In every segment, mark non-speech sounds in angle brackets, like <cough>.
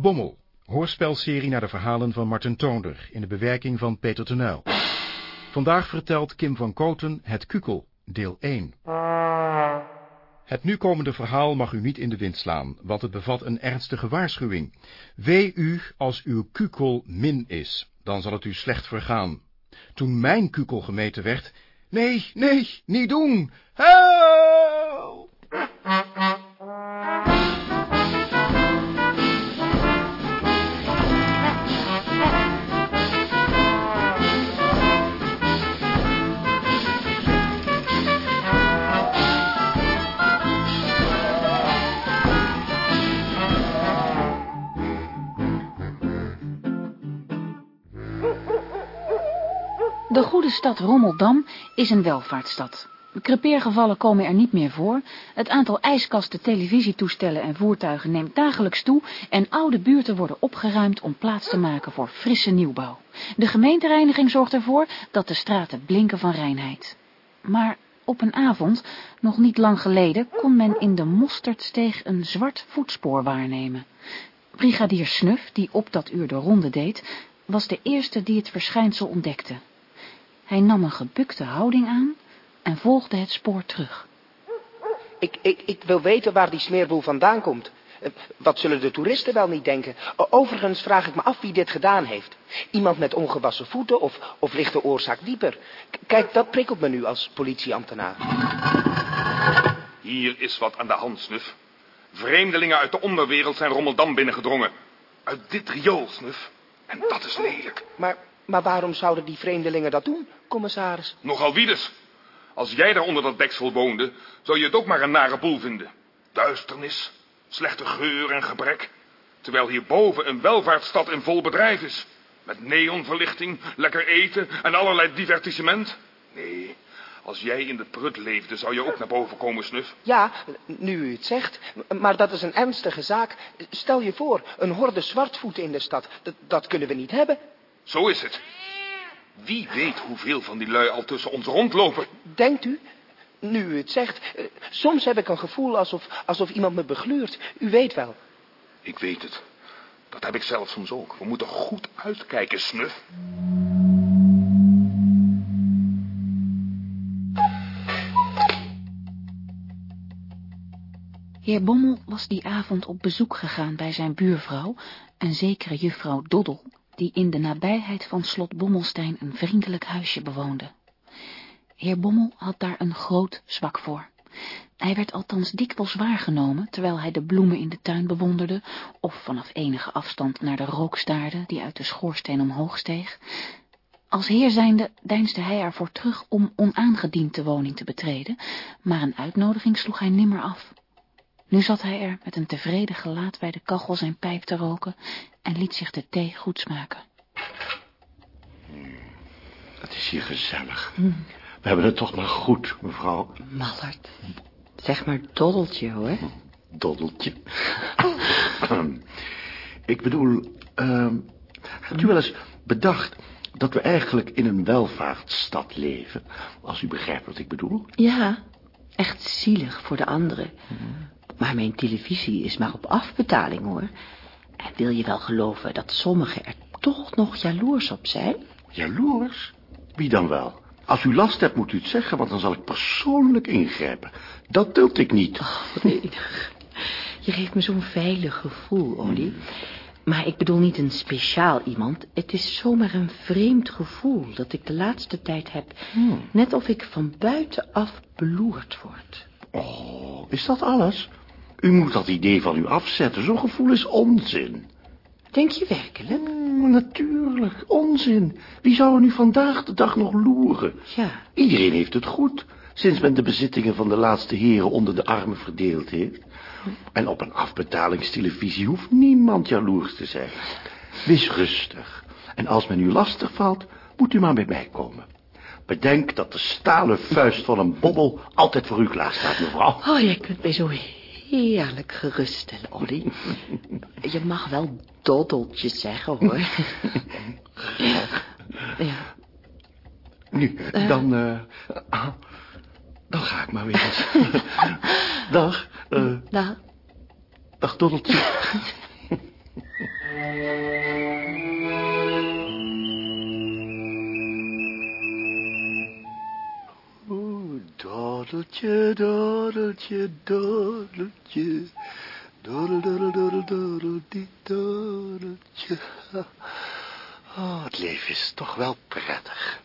Bommel, hoorspelserie naar de verhalen van Martin Toonder in de bewerking van Peter Tenuil. Vandaag vertelt Kim van Koten Het Kukel, deel 1. Het nu komende verhaal mag u niet in de wind slaan, want het bevat een ernstige waarschuwing. Wee u als uw kukel min is, dan zal het u slecht vergaan. Toen mijn kukel gemeten werd... Nee, nee, niet doen! Help! De stad Rommeldam is een welvaartsstad. Crepeergevallen komen er niet meer voor. Het aantal ijskasten, televisietoestellen en voertuigen neemt dagelijks toe en oude buurten worden opgeruimd om plaats te maken voor frisse nieuwbouw. De gemeentereiniging zorgt ervoor dat de straten blinken van reinheid. Maar op een avond, nog niet lang geleden, kon men in de Mosterdsteeg een zwart voetspoor waarnemen. Brigadier Snuf, die op dat uur de ronde deed, was de eerste die het verschijnsel ontdekte. Hij nam een gebukte houding aan en volgde het spoor terug. Ik, ik, ik wil weten waar die smeerboel vandaan komt. Eh, Wat zullen de toeristen wel niet denken? Overigens vraag ik me af wie dit gedaan heeft. Iemand met ongewassen voeten of, of ligt de oorzaak dieper? K- kijk, dat prikkelt me nu als politieambtenaar. Hier is wat aan de hand, Snuf. Vreemdelingen uit de onderwereld zijn Rommeldam binnengedrongen. Uit dit riool, Snuf. En dat is lelijk. Maar, maar waarom zouden die vreemdelingen dat doen, commissaris? Nogal wie dus. Als jij daar onder dat deksel woonde, zou je het ook maar een nare boel vinden. Duisternis, slechte geur en gebrek. Terwijl hierboven een welvaartsstad in vol bedrijf is. Met neonverlichting, lekker eten en allerlei divertissement. Nee, als jij in de prut leefde, zou je ook naar boven komen, Snuf. Ja, nu u het zegt, maar dat is een ernstige zaak. Stel je voor, een horde zwartvoeten in de stad. Dat kunnen we niet hebben. Zo is het. Wie weet hoeveel van die lui al tussen ons rondlopen. Denkt u? Nu u het zegt, eh, soms heb ik een gevoel alsof, alsof iemand me begluurt. U weet wel. Ik weet het. Dat heb ik zelf soms ook. We moeten goed uitkijken, Snuf. Heer Bommel was die avond op bezoek gegaan bij zijn buurvrouw, een zekere juffrouw Doddel, die in de nabijheid van slot Bommelstein een vriendelijk huisje bewoonde. Heer Bommel had daar een groot zwak voor. Hij werd althans dikwijls waargenomen, terwijl hij de bloemen in de tuin bewonderde, of vanaf enige afstand naar de rook staarde, die uit de schoorsteen omhoog steeg. Als heer zijnde deinsde hij ervoor terug om onaangediend de woning te betreden, maar een uitnodiging sloeg hij nimmer af. Nu zat hij er met een tevreden gelaat bij de kachel zijn pijp te roken en liet zich de thee goed smaken. Het is hier gezellig. We hebben het toch maar goed, mevrouw. Mallard. Zeg maar doddeltje, hoor. Doddeltje. <clears throat> Ik bedoel, ehm, hebt u wel eens bedacht dat we eigenlijk in een welvaartsstad leven? Als u begrijpt wat ik bedoel. Ja, echt zielig voor de anderen. Maar mijn televisie is maar op afbetaling, hoor. En wil je wel geloven dat sommigen er toch nog jaloers op zijn? Jaloers? Wie dan wel? Als u last hebt, moet u het zeggen, want dan zal ik persoonlijk ingrijpen. Dat duld ik niet. Nee. Je geeft me zo'n veilig gevoel, Olly. Maar ik bedoel niet een speciaal iemand. Het is zomaar een vreemd gevoel dat ik de laatste tijd heb. Net of ik van buitenaf beloerd word. Oh, is dat alles? U moet dat idee van u afzetten. Zo'n gevoel is onzin. Denk je werkelijk? Mm, natuurlijk, onzin. Wie zou er nu vandaag de dag nog loeren? Ja. Iedereen heeft het goed, sinds men de bezittingen van de laatste heren onder de armen verdeeld heeft. En op een afbetalingstelevisie hoeft niemand jaloers te zijn. Wees rustig. En als men u lastig valt, moet u maar bij mij komen. Bedenk dat de stalen vuist van een bobbel altijd voor u klaar staat, mevrouw. Oh, jij kunt mij zo heerlijk geruststellen, Olly. Je mag wel doddeltjes zeggen, hoor. <laughs> ja. Nu, dan, eh, ah, dan ga ik maar weer eens. <laughs> Dag, eh, Nou, dag Doddeltje. <laughs> doddeltje, doddeltje, doddeltje. Doddel, doddel, doddel, doddel, die doddeltje. Oh, het leven is toch wel prettig.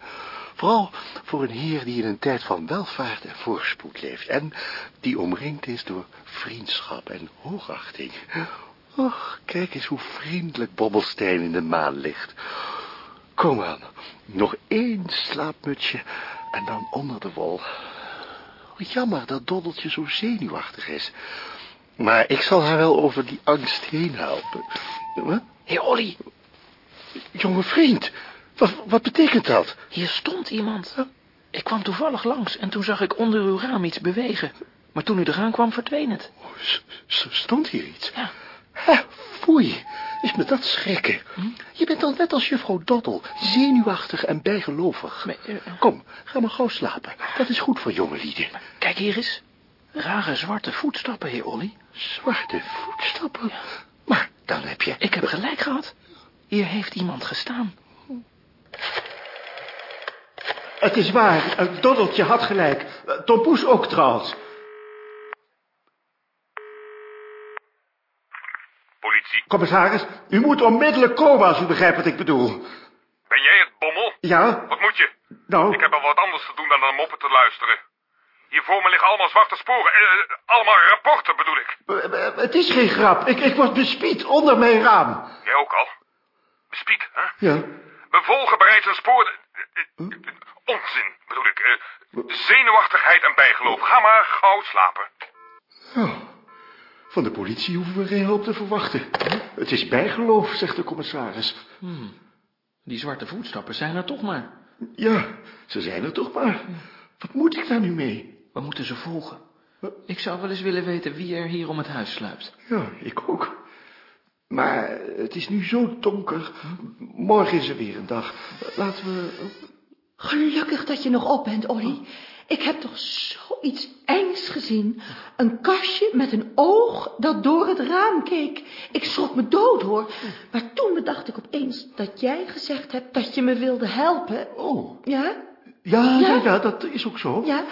Vooral voor een heer die in een tijd van welvaart en voorspoed leeft. En die omringd is door vriendschap en hoogachting. Och, kijk eens hoe vriendelijk Bobbelstein in de maan ligt. Kom aan, nog één slaapmutsje en dan onder de wol. Jammer dat Doddeltje zo zenuwachtig is. Maar ik zal haar wel over die angst heen helpen. Hé, Olly, Jonge vriend, wat, wat betekent dat? hier stond iemand. Ik kwam toevallig langs en toen zag ik onder uw raam iets bewegen. Maar toen u eraan kwam, verdween het. Oh, stond hier iets? Ja. Hè, foei, is me dat schrikken. Je bent dan net als juffrouw Doddel, zenuwachtig en bijgelovig. Maar, eh, Kom, ga maar gauw slapen. Dat is goed voor jonge lieden. Kijk hier eens. Rare zwarte voetstappen, heer Olly. Zwarte voetstappen. Maar dan heb je... Ik heb gelijk gehad. Hier heeft iemand gestaan. Het is waar, eh, Doddeltje had gelijk. Eh, Tom Poes ook trouwens. Politie, Commissaris, u moet onmiddellijk komen als u begrijpt wat ik bedoel. ben jij het, Bommel? Ja? Wat moet je? Nou, Ik heb al wat anders te doen dan naar moppen te luisteren. Hier voor me liggen allemaal zwarte sporen. Eh, eh, allemaal rapporten bedoel ik. eh, het is geen grap. Ik, ik word bespied onder mijn raam. Jij ook al? Bespied, hè? Ja. Bevolgen bereidt zijn spoor... eh, onzin, bedoel ik. Zenuwachtigheid en bijgeloof. Ga maar gauw slapen. Oh, van de politie hoeven we geen hulp te verwachten. Het is bijgeloof, zegt de commissaris. Die zwarte voetstappen zijn er toch maar. Ja, ze zijn er toch maar. Wat moet ik daar nu mee? We moeten ze volgen. Ik zou wel eens willen weten wie er hier om het huis sluipt. Ja, ik ook. Maar het is nu zo donker. Morgen is er weer een dag. Laten we... Gelukkig dat je nog op bent, Olly. Ik heb toch zoiets engs gezien. Een kastje met een oog dat door het raam keek. Ik schrok me dood, hoor. Maar toen bedacht ik opeens dat jij gezegd hebt dat je me wilde helpen. Oh, Ja? ja, Ja? ja, dat is ook zo. Ja?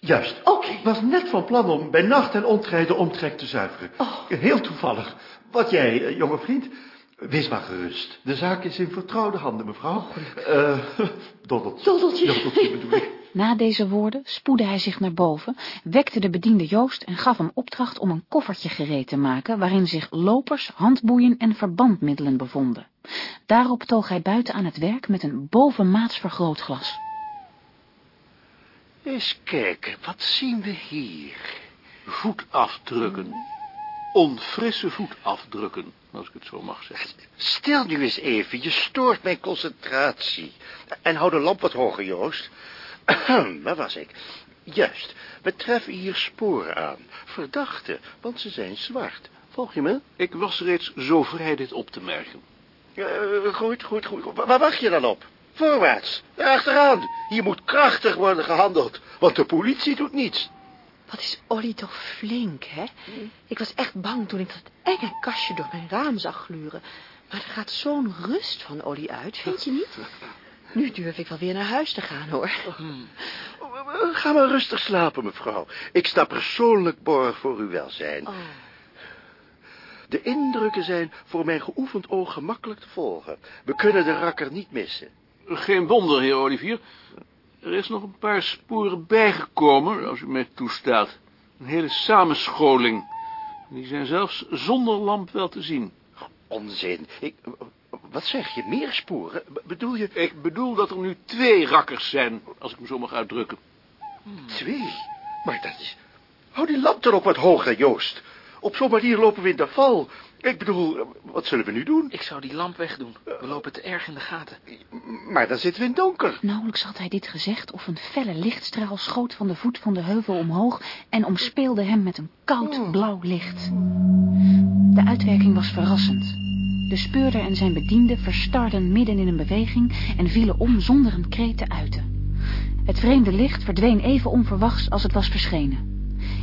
Juist. Oké. Ik was net van plan om bij nacht en ontij de omtrek te zuiveren. Oh. Heel toevallig. Wat jij, eh, jonge vriend. Wees maar gerust. De zaak is in vertrouwde handen, mevrouw. Eh, <laughs> Doddeltje. Doddeltje. Doddeltje bedoel ik. Na deze woorden spoedde hij zich naar boven, wekte de bediende Joost en gaf hem opdracht om een koffertje gereed te maken, waarin zich lopers, handboeien en verbandmiddelen bevonden. Daarop toog hij buiten aan het werk met een bovenmaats vergrootglas. Eens kijken, wat zien we hier? Voetafdrukken. Onfrisse voetafdrukken, als ik het zo mag zeggen. Stil nu eens even, je stoort mijn concentratie. En hou de lamp wat hoger, Joost. <clears throat> Waar was ik? Juist, we treffen hier sporen aan. Verdachte, want ze zijn zwart. Volg je me? Ik was reeds zo vrij dit op te merken. Ja, eh, goed, goed, goed. Wa- Waar wacht je dan op? Voorwaarts, achteraan. Hier moet krachtig worden gehandeld, want de politie doet niets. Wat is Olly toch flink, hè? Ik was echt bang toen ik dat enge kastje door mijn raam zag gluren. Maar er gaat zo'n rust van Olly uit, vind je niet? <laughs> Nu durf ik wel weer naar huis te gaan, hoor. Ga maar rustig slapen, mevrouw. Ik sta persoonlijk borg voor uw welzijn. Oh. De indrukken zijn voor mijn geoefend oog gemakkelijk te volgen. We kunnen de rakker niet missen. Geen wonder, heer Olivier. Er is nog een paar sporen bijgekomen, als u mij toestaat. Een hele samenscholing. Die zijn zelfs zonder lamp wel te zien. Onzin. Ik, wat zeg je? Meer sporen? B- bedoel je Ik bedoel dat er nu twee rakkers zijn, als ik me zo mag uitdrukken. twee? Maar dat is... Hou die lamp dan ook wat hoger, Joost. Op zo'n manier lopen we in de val. Ik bedoel, wat zullen we nu doen? Ik zou die lamp wegdoen. We lopen te erg in de gaten. Maar dan zitten we in het donker. Nauwelijks had hij dit gezegd of een felle lichtstraal schoot van de voet van de heuvel omhoog en omspeelde hem met een koud blauw licht. De uitwerking was verrassend. De speurder en zijn bediende verstarden midden in een beweging en vielen om zonder een kreet te uiten. Het vreemde licht verdween even onverwachts als het was verschenen.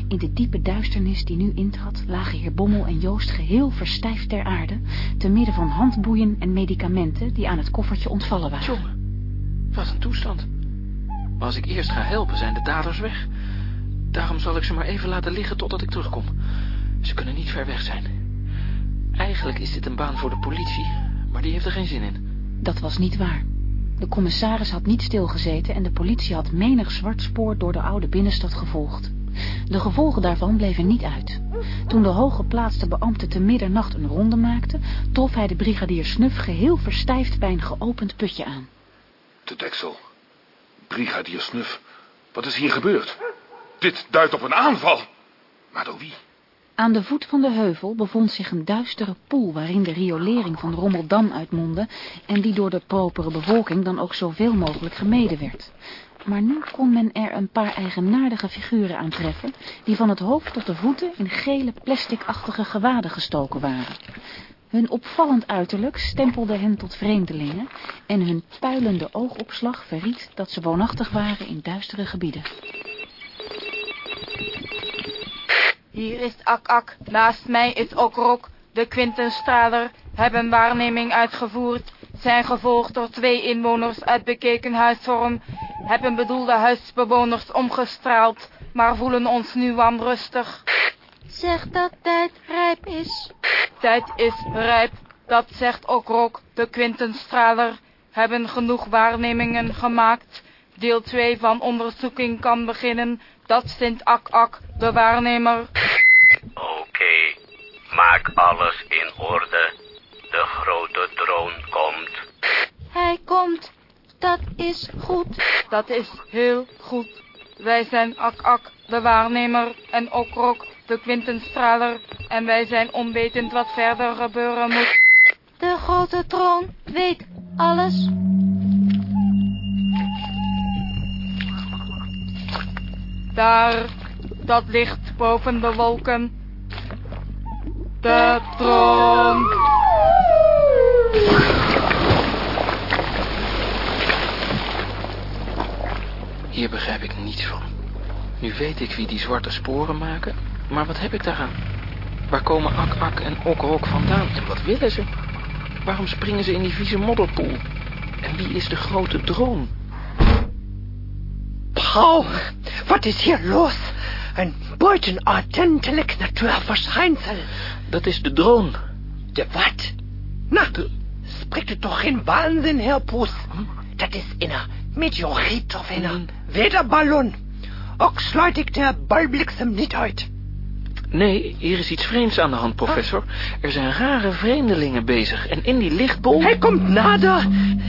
In de diepe duisternis die nu intrad, lagen heer Bommel en Joost geheel verstijfd ter aarde, te midden van handboeien en medicamenten die aan het koffertje ontvallen waren. Jongen, wat een toestand. Maar als ik eerst ga helpen, zijn de daders weg. Daarom zal ik ze maar even laten liggen totdat ik terugkom. Ze kunnen niet ver weg zijn. Eigenlijk is dit een baan voor de politie, maar die heeft er geen zin in. Dat was niet waar. De commissaris had niet stilgezeten en de politie had menig zwart spoor door de oude binnenstad gevolgd. De gevolgen daarvan bleven niet uit. Toen de hooggeplaatste beambte te middernacht een ronde maakte, trof hij de brigadier Snuf geheel verstijfd bij een geopend putje aan. De deksel. Brigadier Snuf. Wat is hier gebeurd? Dit duidt op een aanval. Maar door wie? Aan de voet van de heuvel bevond zich een duistere poel waarin de riolering van Rommeldam uitmondde en die door de propere bevolking dan ook zoveel mogelijk gemeden werd. Maar nu kon men er een paar eigenaardige figuren aantreffen die van het hoofd tot de voeten in gele plasticachtige gewaden gestoken waren. Hun opvallend uiterlijk stempelde hen tot vreemdelingen en hun puilende oogopslag verried dat ze woonachtig waren in duistere gebieden. Hier is Ak-Ak, naast mij is Okrok. De Quintenstraler hebben waarneming uitgevoerd, zijn gevolgd door twee inwoners uit bekeken huisvorm, hebben bedoelde huisbewoners omgestraald, maar voelen ons nu wanrustig. Zeg dat tijd rijp is. Tijd is rijp, dat zegt Okrok, de Quintenstraler, hebben genoeg waarnemingen gemaakt. Deel 2 van onderzoeking kan beginnen, dat vindt Ak-Ak, de waarnemer. Oké, maak alles in orde. De grote drone komt. Hij komt. Dat is goed. Dat is heel goed. Wij zijn Ak-Ak, de waarnemer, en Okrok, de Quintenstraler, en wij zijn onwetend wat verder gebeuren moet. De grote troon weet alles. Daar, dat licht boven de wolken. De troon. Hier begrijp ik niets van. Nu weet ik wie die zwarte sporen maken, maar wat heb ik daaraan? Waar komen Ak-Ak en Okrok vandaan en wat willen ze? Waarom springen ze in die vieze modderpoel? En wie is de grote droom? Paul, wat is hier los? Een buitenordentelijk natuurverschijnsel. Dat is de droom. De wat? Na, spreekt u toch geen waanzin, Herr Poes? Dat is een meteoriet of een wederballon. Ook sluit ik de balbliksem niet uit. Nee, hier is iets vreemds aan de hand, professor. Er zijn rare vreemdelingen bezig en in die lichtbol... Hij komt nader.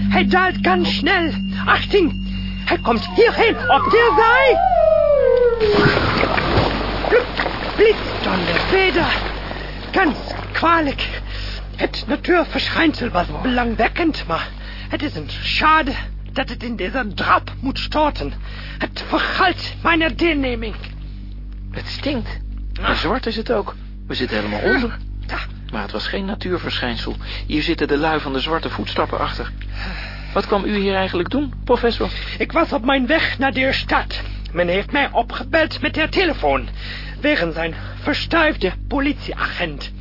Hij daalt ganz snel. Achting, hij komt hierheen, op der zij. Blitzdonder, weder. Ganz kwalijk. Het natuurverschijnsel was belangwekkend, maar het is een schade dat het in deze drap moet storten. Het vergalt mijn deelneming. Het stinkt. En zwart is het ook. We zitten helemaal onder. Maar het was geen natuurverschijnsel. Hier zitten de lui van de zwarte voetstappen achter. Wat kwam u hier eigenlijk doen, professor? Ik was op mijn weg naar de stad. Men heeft mij opgebeld met de telefoon. Wegen zijn verstuifde politieagent.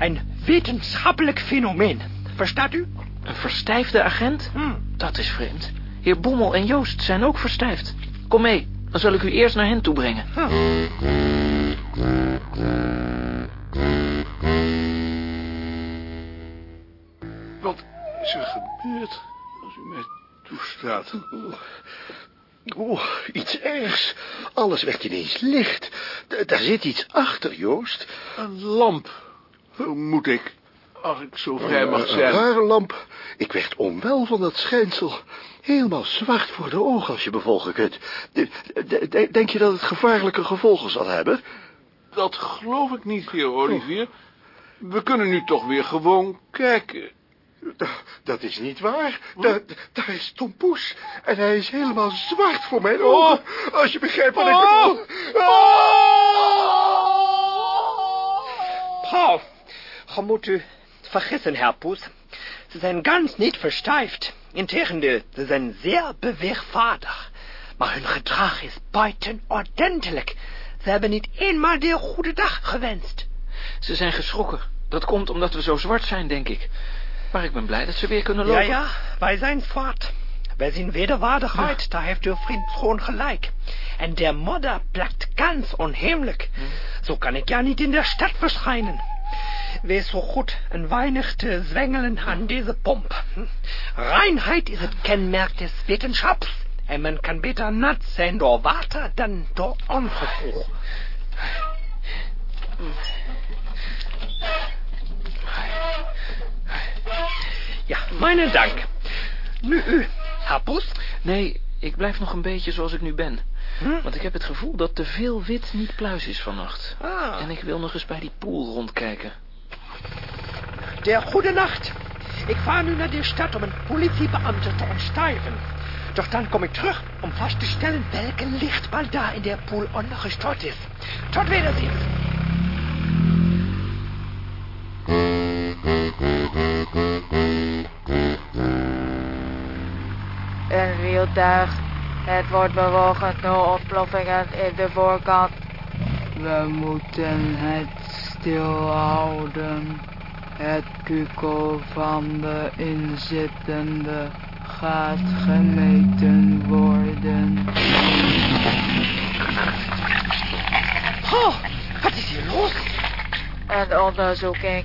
Een wetenschappelijk fenomeen. Verstaat u? Een verstijfde agent? Dat is vreemd. Heer Bommel en Joost zijn ook verstijfd. Kom mee, dan zal ik u eerst naar hen toe brengen. Wat is er gebeurd, als u mij toestaat? Oeh, iets ergs. Alles werd ineens licht. D- daar zit iets achter, Joost. Een lamp, vermoed ik, als ik zo vrij mag Een zijn. rare lamp. Ik werd onwel van dat schijnsel. Helemaal zwart voor de ogen als je bevolgen kunt. Denk je dat het gevaarlijke gevolgen zal hebben? Dat geloof ik niet, heer Olivier. We kunnen nu toch weer gewoon kijken. Dat is niet waar. Daar, daar is Tom Poes. En hij is helemaal zwart voor mijn ogen. Als je begrijpt wat ik bedoel. Paul, je moet u vergissen, Herr Poes. Ze zijn ganz niet verstijfd. Integendeel, ze zijn zeer beweegvaardig. Maar hun gedrag is buitenordentelijk. Ze hebben niet eenmaal de goede dag gewenst. Ze zijn geschrokken. Dat komt omdat we zo zwart zijn, denk ik. Maar ik ben blij dat ze weer kunnen lopen. Ja, ja, wij zijn zwart. Wij zien wederwaardigheid, daar heeft uw vriend gewoon gelijk. En der modder plakt ganz onheimelijk. Zo kan ik ja niet in de stad verschijnen. Wees zo goed een weinig te zwengelen aan deze pomp. Reinheid is het kenmerk des wetenschaps. En men kan beter nat zijn door water dan door ongevoel. Ja, mijn dank. Nu u? Nee, ik blijf nog een beetje zoals ik nu ben. Want ik heb het gevoel dat te veel wit niet pluis is vannacht. Ah. En ik wil nog eens bij die poel rondkijken. Der goede nacht. Ik vaar nu naar de stad om een politiebeambte te ontstijven. Doch dan kom ik terug om vast te stellen welke lichtbal daar in der pool ondergestort is. Tot wederziens. Een wieltuig. Het wordt bewogen door ontploffingen in de voorkant. We moeten het stilhouden. Het kukel van de inzittende gaat gemeten worden. Oh, wat is hier los? Een onderzoeking.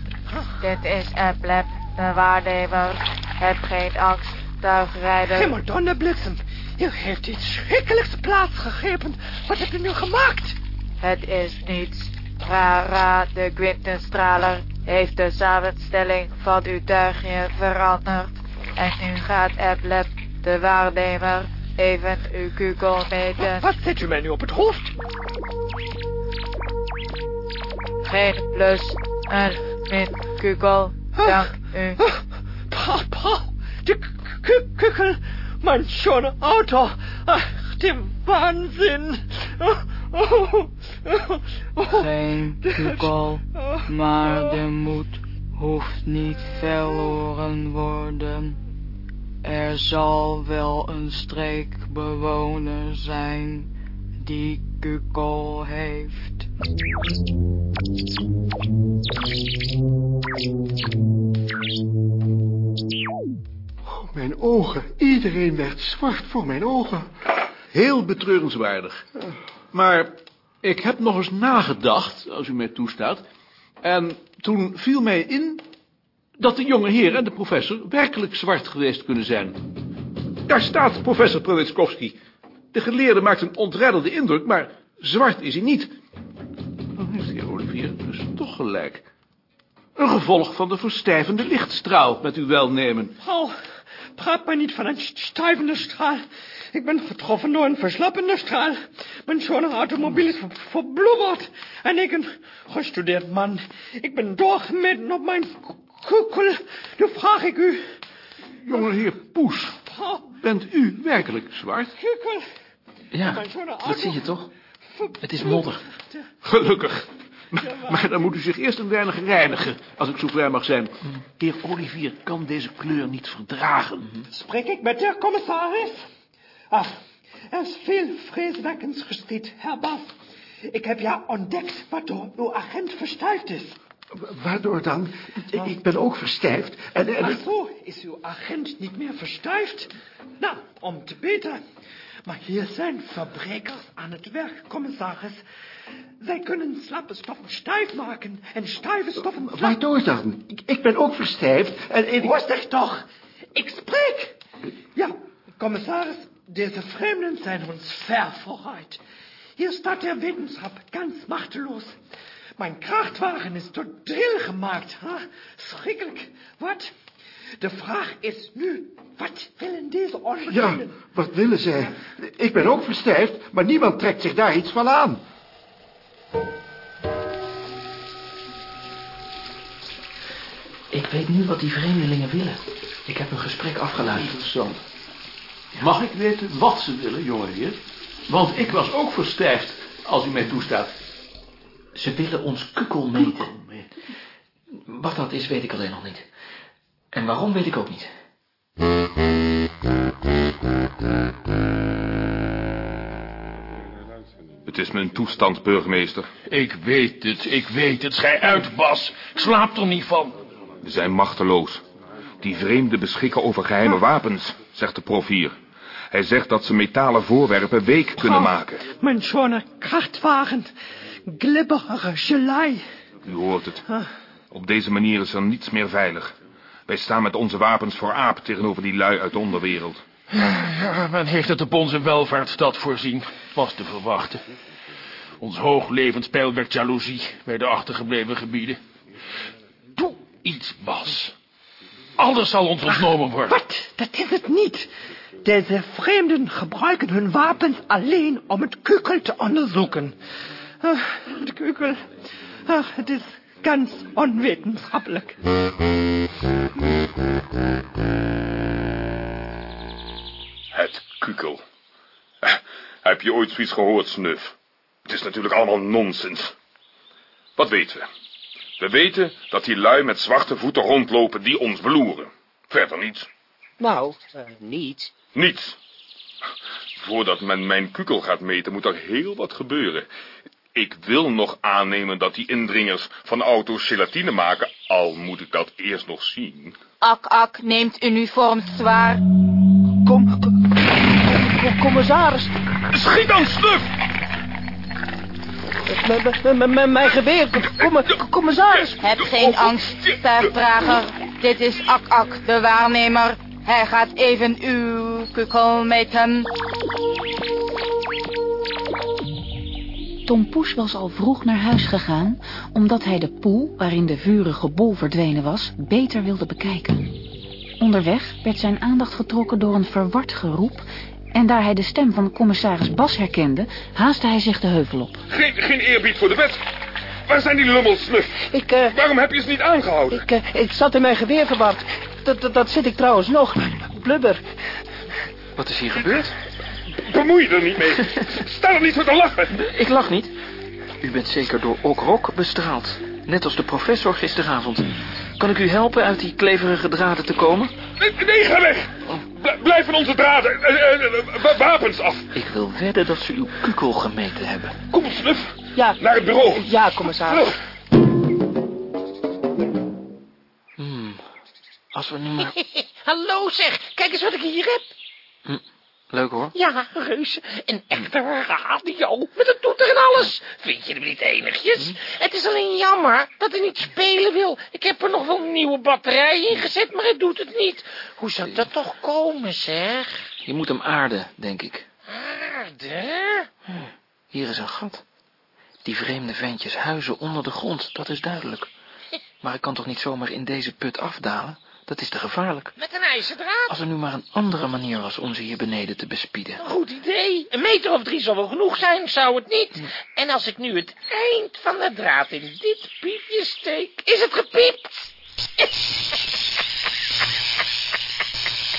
Dit is Emblem, de waarnemer. Heb geen angst, tuigrijder. Hemel donderbliksem. Hier heeft iets schrikkelijks plaatsgegrepen. Wat hebt u nu gemaakt? Het is niets. Rara, de Quintenstraler, heeft de samenstelling van uw tuigje veranderd. En nu gaat Emblem, de waarnemer, even uw kukel meten. Wat zet u mij nu op het hoofd? Geen plus, een min u. <laughs> Papa, de kukel, mijn schone auto. Ach, de waanzin. Geen kukel, maar de moed hoeft niet verloren worden. Er zal wel een streekbewoner zijn die kukel heeft. Oh, mijn ogen. Iedereen werd zwart voor mijn ogen. Heel betreurenswaardig. Maar ik heb nog eens nagedacht, als u mij toestaat. En toen viel mij in dat de jonge heer en de professor werkelijk zwart geweest kunnen zijn. Daar staat professor Prowitskowski. De geleerde maakt een ontreddelde indruk, maar zwart is hij niet. Dan heeft de heer Olivier dus toch gelijk. Een gevolg van de verstijvende lichtstraal, met uw welnemen. Oh, praat mij niet van een stijvende straal. Ik ben getroffen door een verslappende straal. Mijn schone automobiel is ver verblobberd. En ik, een gestudeerd man, ik ben doorgemeten op mijn kukel. Nu vraag ik u... Jonge heer Poes, bent u werkelijk zwart? Kukel. Ja, dat zie je toch? Het is modder. Gelukkig. Maar, maar dan moet u zich eerst een weinig reinigen, als ik zo vrij mag zijn. Heer Olivier kan deze kleur niet verdragen. Spreek ik met de commissaris? Ach, er is veel vreeswekkends geschied, Herr Bas. Ik heb ja ontdekt waardoor uw agent verstijfd is. Waardoor dan? Ik, ik ben ook verstijfd. En, en Ach zo, is uw agent niet meer verstijfd? Nou, om te beter. Maar hier zijn verbrekers aan het werk, commissaris. Zij kunnen slappe stoffen stijf maken en stijve stoffen slap. waardoor dan? Ik, ik ben ook verstijfd. En, en ik- Rustig toch, ik spreek. Ja, commissaris, deze Fremden zijn ons ver vooruit. Hier staat der Wetenschap ganz machteloos. Mijn krachtwagen is tot drill gemaakt. Huh? Schrikkelijk. Wat? De vraag is nu, wat willen deze Ja, onbekenden? wat willen zij? Ik ben ook verstijfd, maar niemand trekt zich daar iets van aan. Ik weet nu wat die vreemdelingen willen. Ik heb een gesprek afgeluisterd. Interessant. Mag ik weten wat ze willen, jonge heer? Want ik was ook verstijfd, als u mij toestaat. Ze willen ons kukkel meten. Wat dat is, weet ik alleen nog niet. En waarom, weet ik ook niet. Het is mijn toestand, burgemeester. Ik weet het, ik weet het. Schij uit, Bas. Ik slaap er niet van. We zijn machteloos. Die vreemden beschikken over geheime wapens, zegt de profier. Hij zegt dat ze metalen voorwerpen week kunnen Oh. maken. Mijn schone krachtwagen. Glibberige gelei. U hoort het. Op deze manier is er niets meer veilig. Wij staan met onze wapens voor aap tegenover die lui uit de onderwereld. Ja, men heeft het op onze welvaartsstad voorzien. Was te verwachten. Ons hoog levenspeil werd jaloezie bij de achtergebleven gebieden. Doe iets, Bas. Alles zal ons ontnomen worden. Wat? Dat is het niet. Deze vreemden gebruiken hun wapens alleen om het kukel te onderzoeken. Ah, het kukel. Ach, het is ganz onwetenschappelijk. Het kukel. Eh, Heb je ooit zoiets gehoord, Snuf? Het is natuurlijk allemaal nonsens. Wat weten we? We weten dat die lui met zwarte voeten rondlopen die ons beloeren. Verder niets. Nou, eh, niet. Niets. Voordat men mijn kukel gaat meten, moet er heel wat gebeuren. Ik wil nog aannemen dat die indringers van auto's gelatine maken, al moet ik dat eerst nog zien. Ak-ak neemt uniformzwaar. Kom, kom, kom- commissaris. Schiet dan, snuf! Mijn geweer, kom, commissaris. Heb geen angst, tuigdrager. Dit is Ak-ak, de waarnemer. Hij gaat even uw kukkel meten. Tom Poes was al vroeg naar huis gegaan, omdat hij de poel, waarin de vurige bol verdwenen was, beter wilde bekijken. Onderweg werd zijn aandacht getrokken door een verward geroep, en daar hij de stem van commissaris Bas herkende, haastte hij zich de heuvel op. Geen, geen eerbied voor de wet. Waar zijn die lummels, snuf? Ik, eh, Waarom heb je ze niet aangehouden? ik, eh, ik zat in mijn geweer verward. Dat, dat, dat zit ik trouwens nog. Blubber. Wat is hier gebeurd? Bemoei je er niet mee. Sta er niet voor te lachen. Ik lach niet. U bent zeker door Okrok bestraald. Net als de professor gisteravond. Kan ik u helpen uit die kleverige draden te komen? Nee, nee, ga weg. Bl- blijf van onze draden. eh, eh, eh, wa- wapens af. Ik wil wedden dat ze uw kukel gemeten hebben. Kom, snuf. Ja. Naar het bureau. Ja, commissaris. Hmm. Als we nu maar... <laughs> Hallo zeg, kijk eens wat ik hier heb. Leuk hoor. Ja, reuze, een echte radio, met een toeter en alles. Vind je hem niet enigjes? Het is alleen jammer dat hij niet spelen wil. Ik heb er nog wel een nieuwe batterij in gezet, maar hij doet het niet. Hoe zou dat toch komen, zeg? Je moet hem aarden, denk ik. Aarde? Hier is een gat. Die vreemde ventjes huizen onder de grond, dat is duidelijk. <laughs> Maar ik kan toch niet zomaar in deze put afdalen? Dat is te gevaarlijk. Met een ijzerdraad? Als er nu maar een andere manier was om ze hier beneden te bespieden. Een goed idee. Een meter of drie zal wel genoeg zijn, zou het niet? En als ik nu het eind van de draad in dit piepje steek, is het gepiept.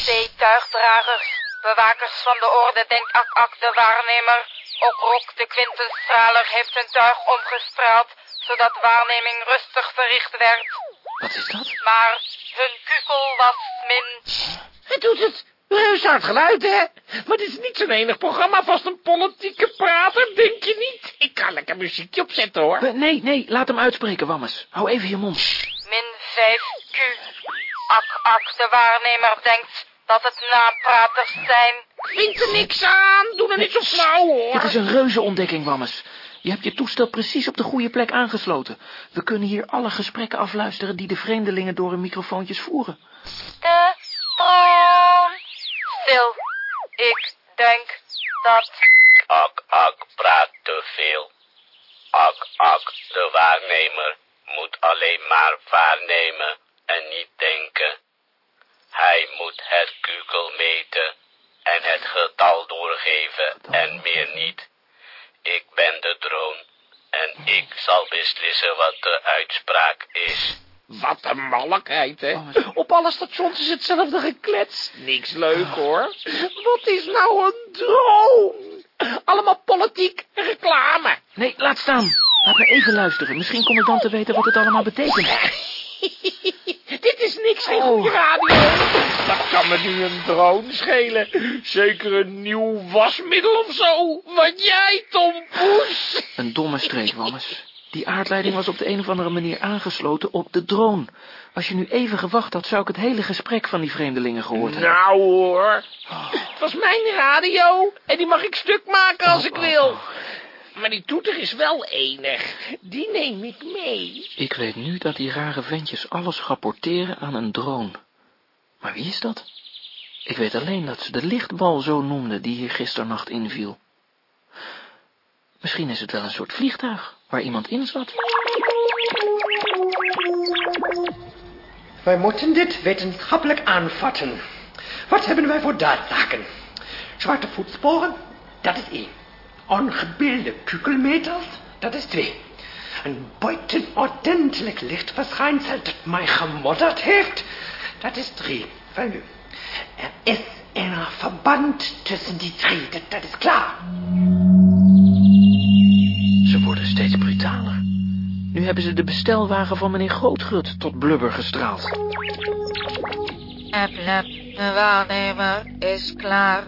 Twee tuigdragers, bewakers van de orde, denkt Ak-Ak de waarnemer. Okrok de kwintenstraler heeft zijn tuig omgestraald, zodat waarneming rustig verricht werd. Wat is dat? Maar hun kukel was min. Het doet het. Reus hard geluid, hè? Maar dit is niet zo'n enig programma, vast een politieke prater, denk je niet? Ik kan lekker muziekje opzetten, hoor. We- Nee, nee, laat hem uitspreken, Wammes. Hou even je mond. Min 5Q. Ak-Ak de waarnemer denkt dat het napraters zijn. Vindt er niks aan, doe er niet zo flauw, hoor. Dit is een reuze ontdekking, Wammes. Je hebt je toestel precies op de goede plek aangesloten. We kunnen hier alle gesprekken afluisteren die de vreemdelingen door hun microfoontjes voeren. De troon. Stil. Ik denk dat... Ak, ak, praat te veel. Ak, ak, de waarnemer moet alleen maar waarnemen en niet denken. Hij moet het kukel meten en het getal doorgeven en meer niet. Ik ben de drone en ik zal beslissen wat de uitspraak is. Wat een malligheid, hè? Op alle stations is hetzelfde geklets. Niks leuk, hoor. Wat is nou een drone? Allemaal politiek en reclame. Nee, laat staan. Laat me even luisteren. Misschien kom ik dan te weten wat het allemaal betekent. <laughs> <laughs> Dit is niks, geen goede radio. Dat kan me nu een drone schelen. Zeker een nieuw wasmiddel of zo. Wat jij, Tom Poes. Een domme streek, Wammes. Die aardleiding was op de een of andere manier aangesloten op de drone. Als je nu even gewacht had, zou ik het hele gesprek van die vreemdelingen gehoord hebben. Nou hoor, het was mijn radio en die mag ik stuk maken als ik wil. Maar die toeter is wel enig, die neem ik mee. Ik weet nu dat die rare ventjes alles rapporteren aan een drone. Maar wie is dat? Ik weet alleen dat ze de lichtbal zo noemden die hier gisternacht inviel. Misschien is het wel een soort vliegtuig waar iemand in zat. Wij moeten dit wetenschappelijk aanvatten. Wat hebben wij voor daadzaken? Zwarte voetsporen, dat is één. Ongebeelde kugelmeters, dat is twee. Een buitenordentelijk lichtverschijnsel dat mij gemodderd heeft, dat is drie. Wel nu, er is een verband tussen die drie, dat, dat is klaar. Ze worden steeds brutaler. Nu hebben ze de bestelwagen van meneer Grootgut tot blubber gestraald. Eplep, de waarnemer is klaar.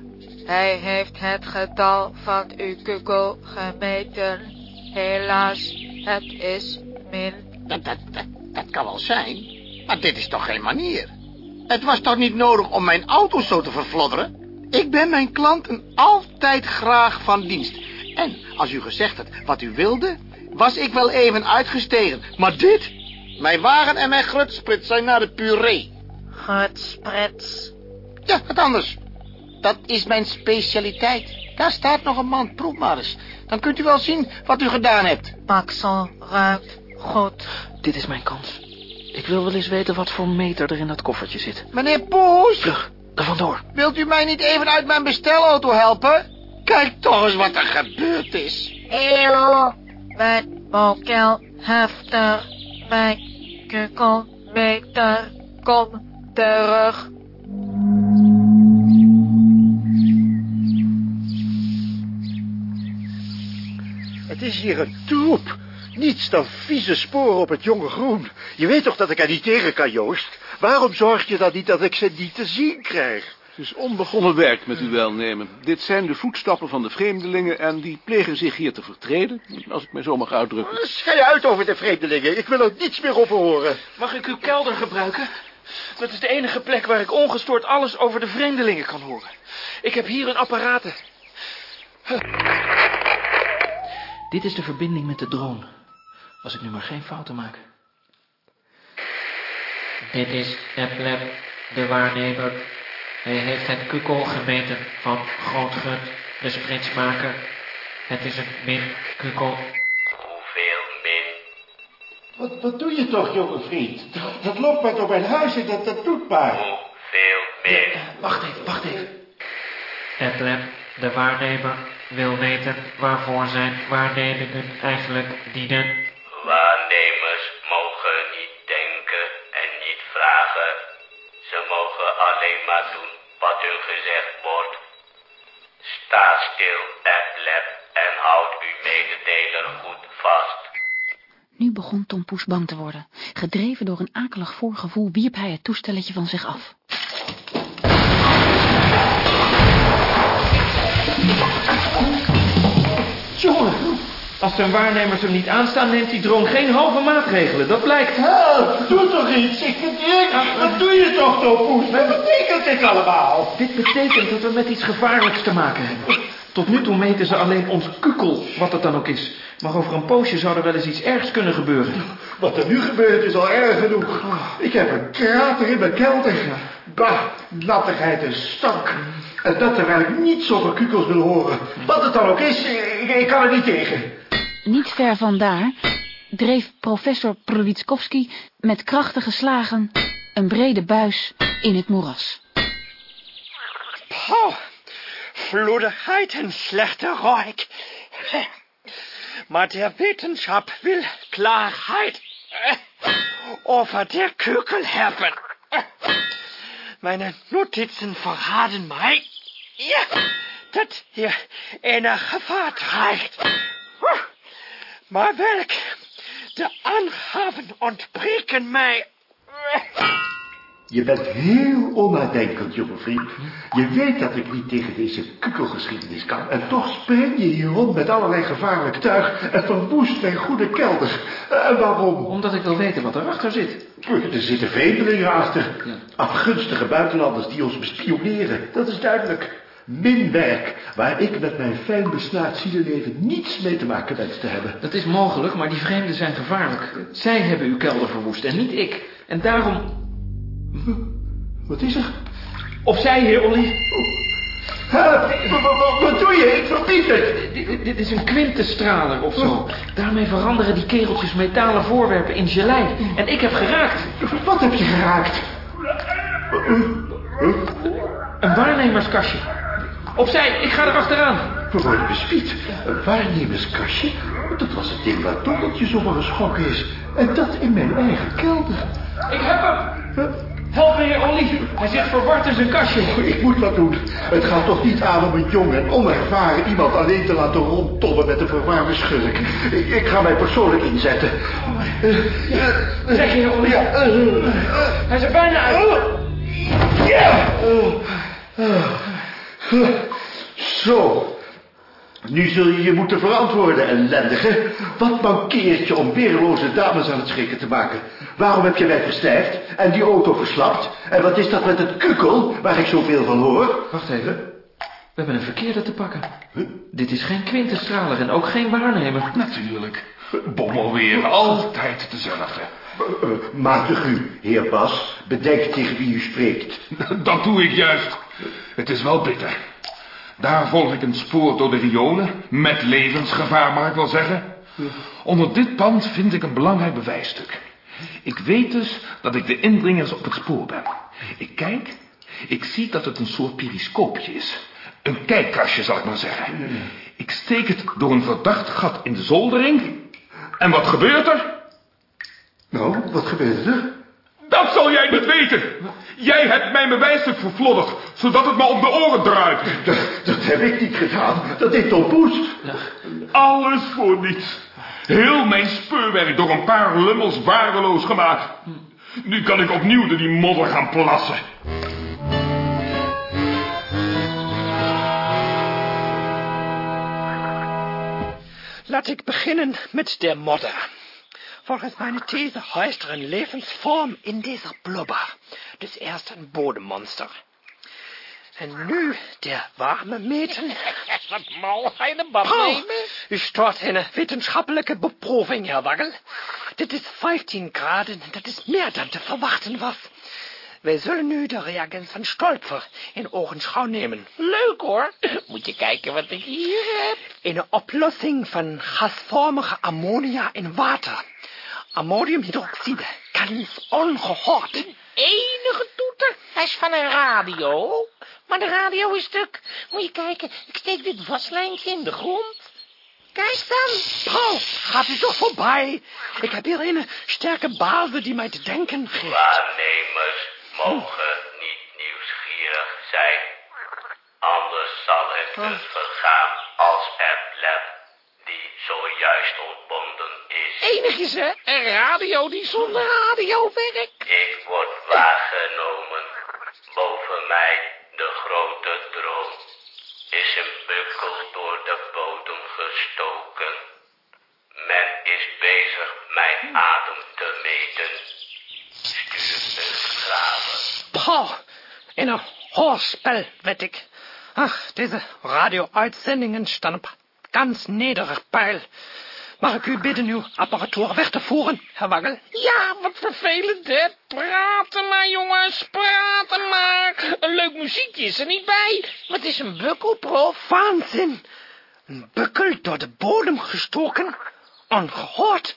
Hij heeft het getal van uw kukkel gemeten. Helaas, het is min. Dat, dat, dat, dat kan wel zijn, maar dit is toch geen manier? Het was toch niet nodig om mijn auto zo te vervlodderen? Ik ben mijn klanten altijd graag van dienst. En als u gezegd had wat u wilde, was ik wel even uitgestegen. Maar dit? Mijn wagen en mijn grutsprit zijn naar de puree. Grutsprits. Ja, wat anders. Dat is mijn specialiteit. Daar staat nog een man, proef maar eens. Dan kunt u wel zien wat u gedaan hebt. Maxel ruikt goed. Dit is mijn kans. Ik wil wel eens weten wat voor meter er in dat koffertje zit. Meneer Poes! Terug, er vandoor. Wilt u mij niet even uit mijn bestelauto helpen? Kijk toch eens wat er gebeurd is. Hallo, mijn mokel hefter, mijn kukkelmeter, kom terug. Het is hier een troep. Niets dan vieze sporen op het jonge groen. Je weet toch dat ik er niet tegen kan, Joost? Waarom zorg je dan niet dat ik ze niet te zien krijg? Het is onbegonnen werk met uw welnemen. Dit zijn de voetstappen van de vreemdelingen en die plegen zich hier te vertreden, als ik mij zo mag uitdrukken. Schei je uit over de vreemdelingen. Ik wil er niets meer over horen. Mag ik uw kelder gebruiken? Dat is de enige plek waar ik ongestoord alles over de vreemdelingen kan horen. Ik heb hier een apparaten. Dit is de verbinding met de drone. Als ik nu maar geen fouten maak. Dit is Eplep, de waarnemer. Hij heeft het kukkel gemeten van Grootgut, de spritsmaker. Het is een min kukkel. Hoeveel min? Wat, wat doe je toch, jonge vriend? Dat, dat loopt maar door mijn huis en dat, dat doet maar. Hoeveel min? Wacht even, wacht even. Eplep, de waarnemer, wil weten waarvoor zijn waarnemingen eigenlijk dienen. Waarnemers mogen niet denken en niet vragen. Ze mogen alleen maar doen wat hun gezegd wordt. Sta stil, Eplep, en houd uw mededeler goed vast. Nu begon Tom Poes bang te worden. Gedreven door een akelig voorgevoel wierp hij het toestelletje van zich af. Jongen, als zijn waarnemers hem niet aanstaan, neemt die drone geen halve maatregelen. Dat blijkt. Help, doe toch iets. Ik ik. Wat doe je toch, Topoes? Wat betekent dit allemaal? Dit betekent dat we met iets gevaarlijks te maken hebben. Tot nu toe meten ze alleen ons kukkel, wat het dan ook is. Maar over een poosje zou er wel eens iets ergs kunnen gebeuren. Wat er nu gebeurt is al erg genoeg. Ik heb een krater in mijn kelder. Bah, nattigheid en stank. En dat terwijl ik niets over kukels wil horen. Wat het dan ook is, ik, ik kan er niet tegen. Niet ver van daar dreef professor Prolitskowski met krachtige slagen een brede buis in het moeras. Oh, Vloedigheid en slechte Reuk. Maar der Wetenschap will Klarheit over der Kugel hebben. Meine Notizen verraten mij ja, dat hier een gevaar dreigt. Maar welk? De aangaven ontbreken mij. Je bent heel onnadenkend, jonge vriend. Je weet dat ik niet tegen deze kukkelgeschiedenis kan. En toch spring je hier rond met allerlei gevaarlijk tuig... en verwoest mijn goede kelder. En waarom? Omdat ik wil weten wat erachter zit. Er zitten vreemdelingen achter. Afgunstige buitenlanders die ons bespioneren. Dat is duidelijk. Minwerk, waar ik met mijn fijn besnaard zieleleven niets mee te maken wens te hebben. Dat is mogelijk, maar die vreemden zijn gevaarlijk. Zij hebben uw kelder verwoest en niet ik. En daarom... Wat is er? Of zij, heer Olly. Help! Wat doe je? Ik verbied het! Dit, dit is een kwintenstraler of zo. Daarmee veranderen die kereltjes metalen voorwerpen in gelei. En ik heb geraakt. Wat heb je geraakt? Een waarnemerskastje. Opzij, ik ga erachteraan. We worden bespied. Een waarnemerskastje? Dat was het ding waar Donaldje zo van geschrokken is. En dat in mijn eigen kelder. Ik heb hem. Help me, heer Olly. Hij zit verward in zijn kastje. Ik moet wat doen. Het gaat toch niet aan om een jong en onervaren iemand alleen te laten rondtollen met een verwarde schurk. Ik, ik ga mij persoonlijk inzetten. Zeg, heer Olly. Hij is er bijna uit. Ja! Zo. Nu zul je je moeten verantwoorden, ellendige. Wat mankeert je om weerloze dames aan het schrikken te maken? Waarom heb je mij verstijfd en die auto verslapt? En wat is dat met het kukkel, waar ik zoveel van hoor? Wacht even. We hebben een verkeerde te pakken. Dit is geen kwintenstraler en ook geen waarnemer. Natuurlijk. Bommel weer, altijd dezelfde. Uh, matig u, heer Bas. Bedenk tegen wie u spreekt. Dat doe ik juist. Het is wel bitter. Daar volg ik een spoor door de riolen, met levensgevaar mag ik wel zeggen. Onder dit pand vind ik een belangrijk bewijsstuk. Ik weet dus dat ik de indringers op het spoor ben. Ik kijk, ik zie dat het een soort periscoopje is. Een kijkkastje, zal ik maar zeggen. Ik steek het door een verdacht gat in de zoldering. En wat gebeurt er? Nou, wat gebeurt er? Dat zal jij niet weten. Jij hebt mijn bewijsstuk verflodderd, zodat het me om de oren draait. Dat, dat heb ik niet gedaan. Dat deed Tom Poest. Alles voor niets. Heel mijn speurwerk door een paar lummels waardeloos gemaakt. Nu kan ik opnieuw door die modder gaan plassen. Laat ik beginnen met der Modder. Volgens meine These heißt er een Lebensform in dieser Blubber. Dus eerst een bodemmonster. En nu der warme Meten. <laughs> Mal, Oh, nemen? u stort een wetenschappelijke beproeving, Herr Waggel. Dit is 15 graden, dat is meer dan te verwachten was. Wij zullen nu de reagens van Stolper in ogenschouw nemen. Leuk hoor. <coughs> Moet je kijken wat ik hier heb. Een oplossing van gasvormige ammonia in water. Ammoniumhydroxide, ganz ongehoord. Enige toeter. Hij is van een radio. Maar de radio is stuk. Moet je kijken, ik steek dit waslijntje in de grond. Kijk dan. Oh, gaat u toch voorbij. Ik heb hier een sterke basis die mij te denken geeft. Waarnemers mogen niet nieuwsgierig zijn. Anders zal het dus vergaan als er blef die zojuist ontbonden. Enigjes hè, een radio die zonder radio werkt. Ik word waargenomen. Boven mij de grote droom. Is een bukkel door de bodem gestoken. Men is bezig mijn adem te meten. Stuur graven. Poh, in een hoorspel, weet ik. Ach, deze radio-uitzendingen staan op ganz nederig peil. Mag ik u bidden uw apparatuur weg te voeren, Herr Waggel? Ja, wat vervelend hè. Praten maar jongens, praten maar. Een leuk muziekje is er niet bij. Wat is een bukkel, prof? Waanzin! Een bukkel door de bodem gestoken? Ongehoord!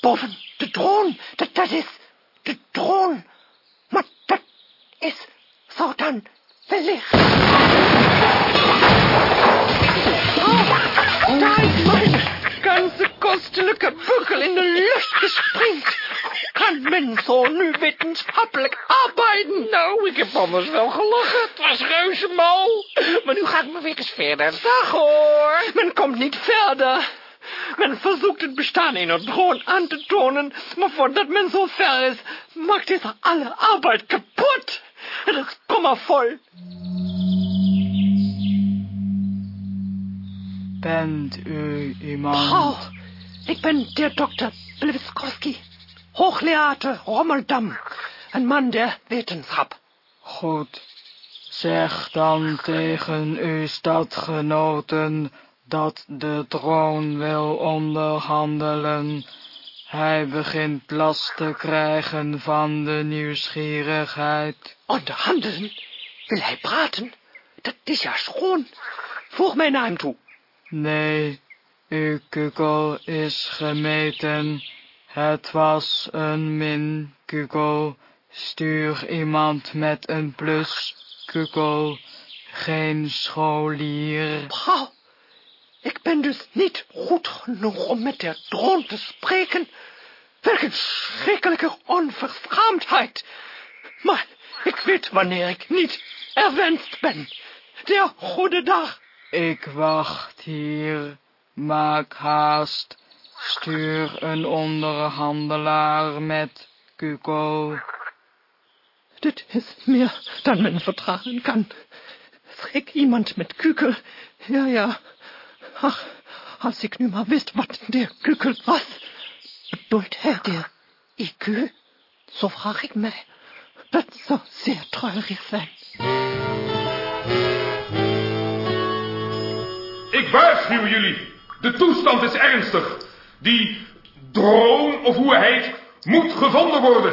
Boven de droom, dat, dat is de droom. Maar dat is zo dan wellicht. Oh, daar kostelijke bukkel in de lucht gespringd. Kan men zo nu wetenschappelijk arbeiden? Nou, ik heb anders wel gelachen. Het was reuze mal. Maar nu ga ik maar weer eens verder. Dag hoor. Men komt niet verder. Men versucht het bestaan einer droom aan te tonen, maar voordat men zo ver is, maakt deze alle arbeid kapot. Het is kommervol. Bent u iemand? Frau, ik ben der dokter Blewskowski. Hoogleraar Rommeldam. Een man der wetenschap. Goed. Zeg dan tegen uw stadgenoten dat de troon wil onderhandelen. Hij begint last te krijgen van de nieuwsgierigheid. Onderhandelen? Wil hij praten? Dat is ja schoon. Voeg mij naar hem toe. Nee, uw kukkel is gemeten. Het was een min kukkel. Stuur iemand met een plus kukkel. Geen scholier. Vrouw, ik ben dus niet goed genoeg om met der droom te spreken. Welk een schrikkelijke onverschaamdheid. Maar ik weet wanneer ik niet erwenst ben. Der goede dag. Ik wacht hier. Maak haast. Stuur een onderhandelaar met kukkel. Dit is meer dan men vertragen kan. Schrik iemand met kukel. Ja, ja. Ach, als ik nu maar wist wat der kukel was. Bedoelt hij der IQ? Zo vraag ik mij. Dat zou zeer treurig zijn. Ik waarschuw jullie. De toestand is ernstig. Die droom, of hoe hij heet, moet gevonden worden.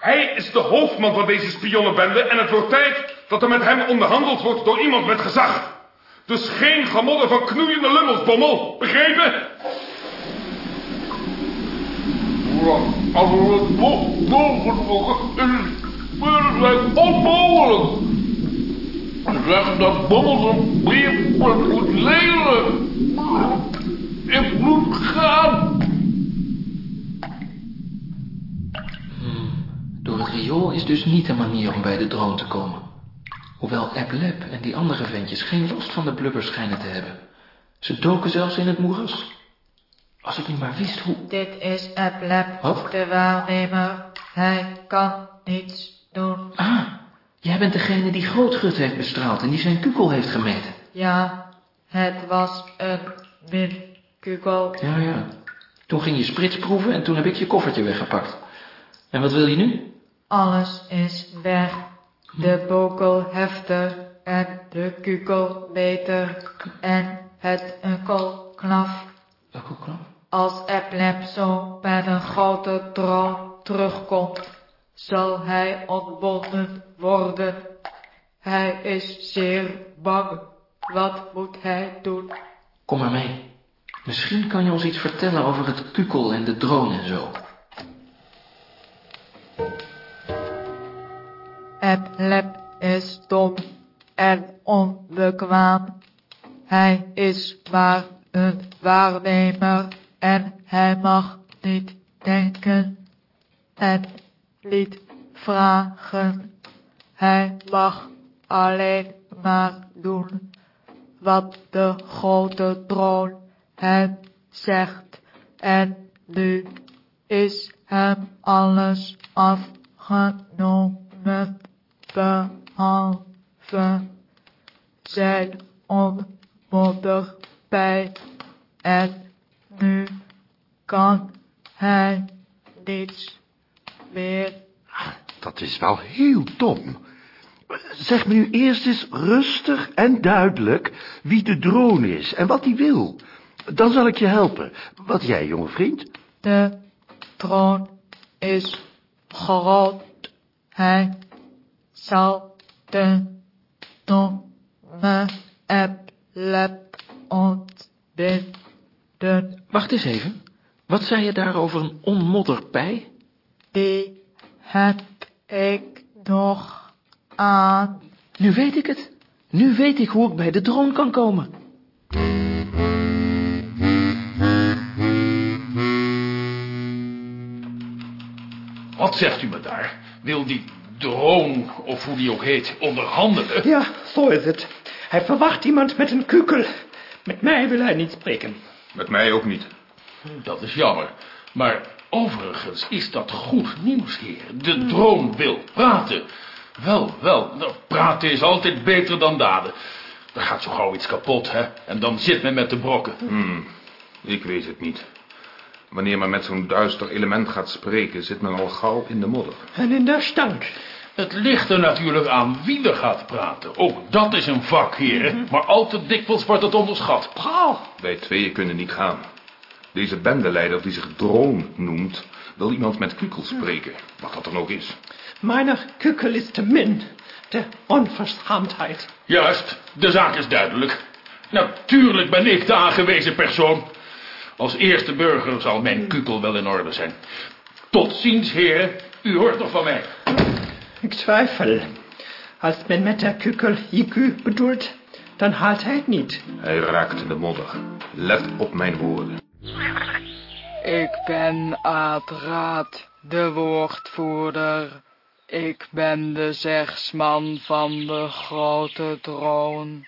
Hij is de hoofdman van deze spionnenbende en het wordt tijd dat er met hem onderhandeld wordt door iemand met gezag. Dus geen gemodder van knoeiende lummelsbommel, begrepen? Als we het boven mogen, is het onmogelijk. Zeg dat Bommels een brief moet leren. Ik moet gaan. Door het riool is dus niet de manier om bij de droom te komen. Hoewel Ablep en die andere ventjes geen last van de blubbers schijnen te hebben. Ze doken zelfs in het moeras. Als ik nu maar wist hoe... Dit is Wat? de waarnemer. Hij kan niets doen. Ah, jij bent degene die Grootgut heeft bestraald en die zijn kukel heeft gemeten. Ja, het was een minkukkel. Ja, ja. Toen ging je sprits proeven en toen heb ik je koffertje weggepakt. En wat wil je nu? Alles is weg. De bokelhefter en de kukelmeter en het enkelknaf. Als Eplep zo met een grote droom terugkomt, zal hij ontbonden worden. Hij is zeer bang. Wat moet hij doen? Kom maar mee. Misschien kan je ons iets vertellen over het kukel en de drone en zo. Eplep is dom en onbekwaam. Hij is maar een waarnemer en hij mag niet denken en niet vragen. Hij mag alleen maar doen wat de grote troon hem zegt en nu is hem alles afgenomen behalve zijn onmodderpij en nu kan hij niets meer. Dat is wel heel dom. Zeg me nu eerst eens rustig en duidelijk wie de drone is en wat hij wil. Dan zal ik je helpen. Wat jij, jonge vriend? De troon is groot. Hij zal de domme eplep ontbinden. Wacht eens even. Wat zei je daar over een onmodderpij? Die heb ik nog aan. Nu weet ik het. Nu weet ik hoe ik bij de drone kan komen. Wat zegt u me daar? Wil die droom, of hoe die ook heet, onderhandelen? Ja, zo is het. Hij verwacht iemand met een kukel. Met mij wil hij niet spreken. Met mij ook niet. Dat is jammer. Maar overigens is dat goed nieuws, heer. De droom wil praten. Wel, wel. Nou, praten is altijd beter dan daden. Er gaat zo gauw iets kapot, hè. En dan zit men met de brokken. Hmm, ik weet het niet. Wanneer men met zo'n duister element gaat spreken, zit men al gauw in de modder. En in de stank. Het ligt er natuurlijk aan wie er gaat praten. Ook dat is een vak, heren. Maar al te dikwijls wordt het onderschat. Paul. Wij tweeën kunnen niet gaan. Deze bendeleider die zich Droon noemt, wil iemand met Kukel spreken. Wat dat dan ook is. Meiner Kückel is te min. De onverschaamdheid. Juist, de zaak is duidelijk. Natuurlijk ben ik de aangewezen persoon. Als eerste burger zal mijn kukel wel in orde zijn. Tot ziens, heren. U hoort nog van mij. Ik twijfel. Als men met de Kückel IQ bedoelt, dan haalt hij het niet. Hij raakt in de modder. Let op mijn woorden. Ik ben uiteraard de woordvoerder. Ik ben de zegsman van de grote troon.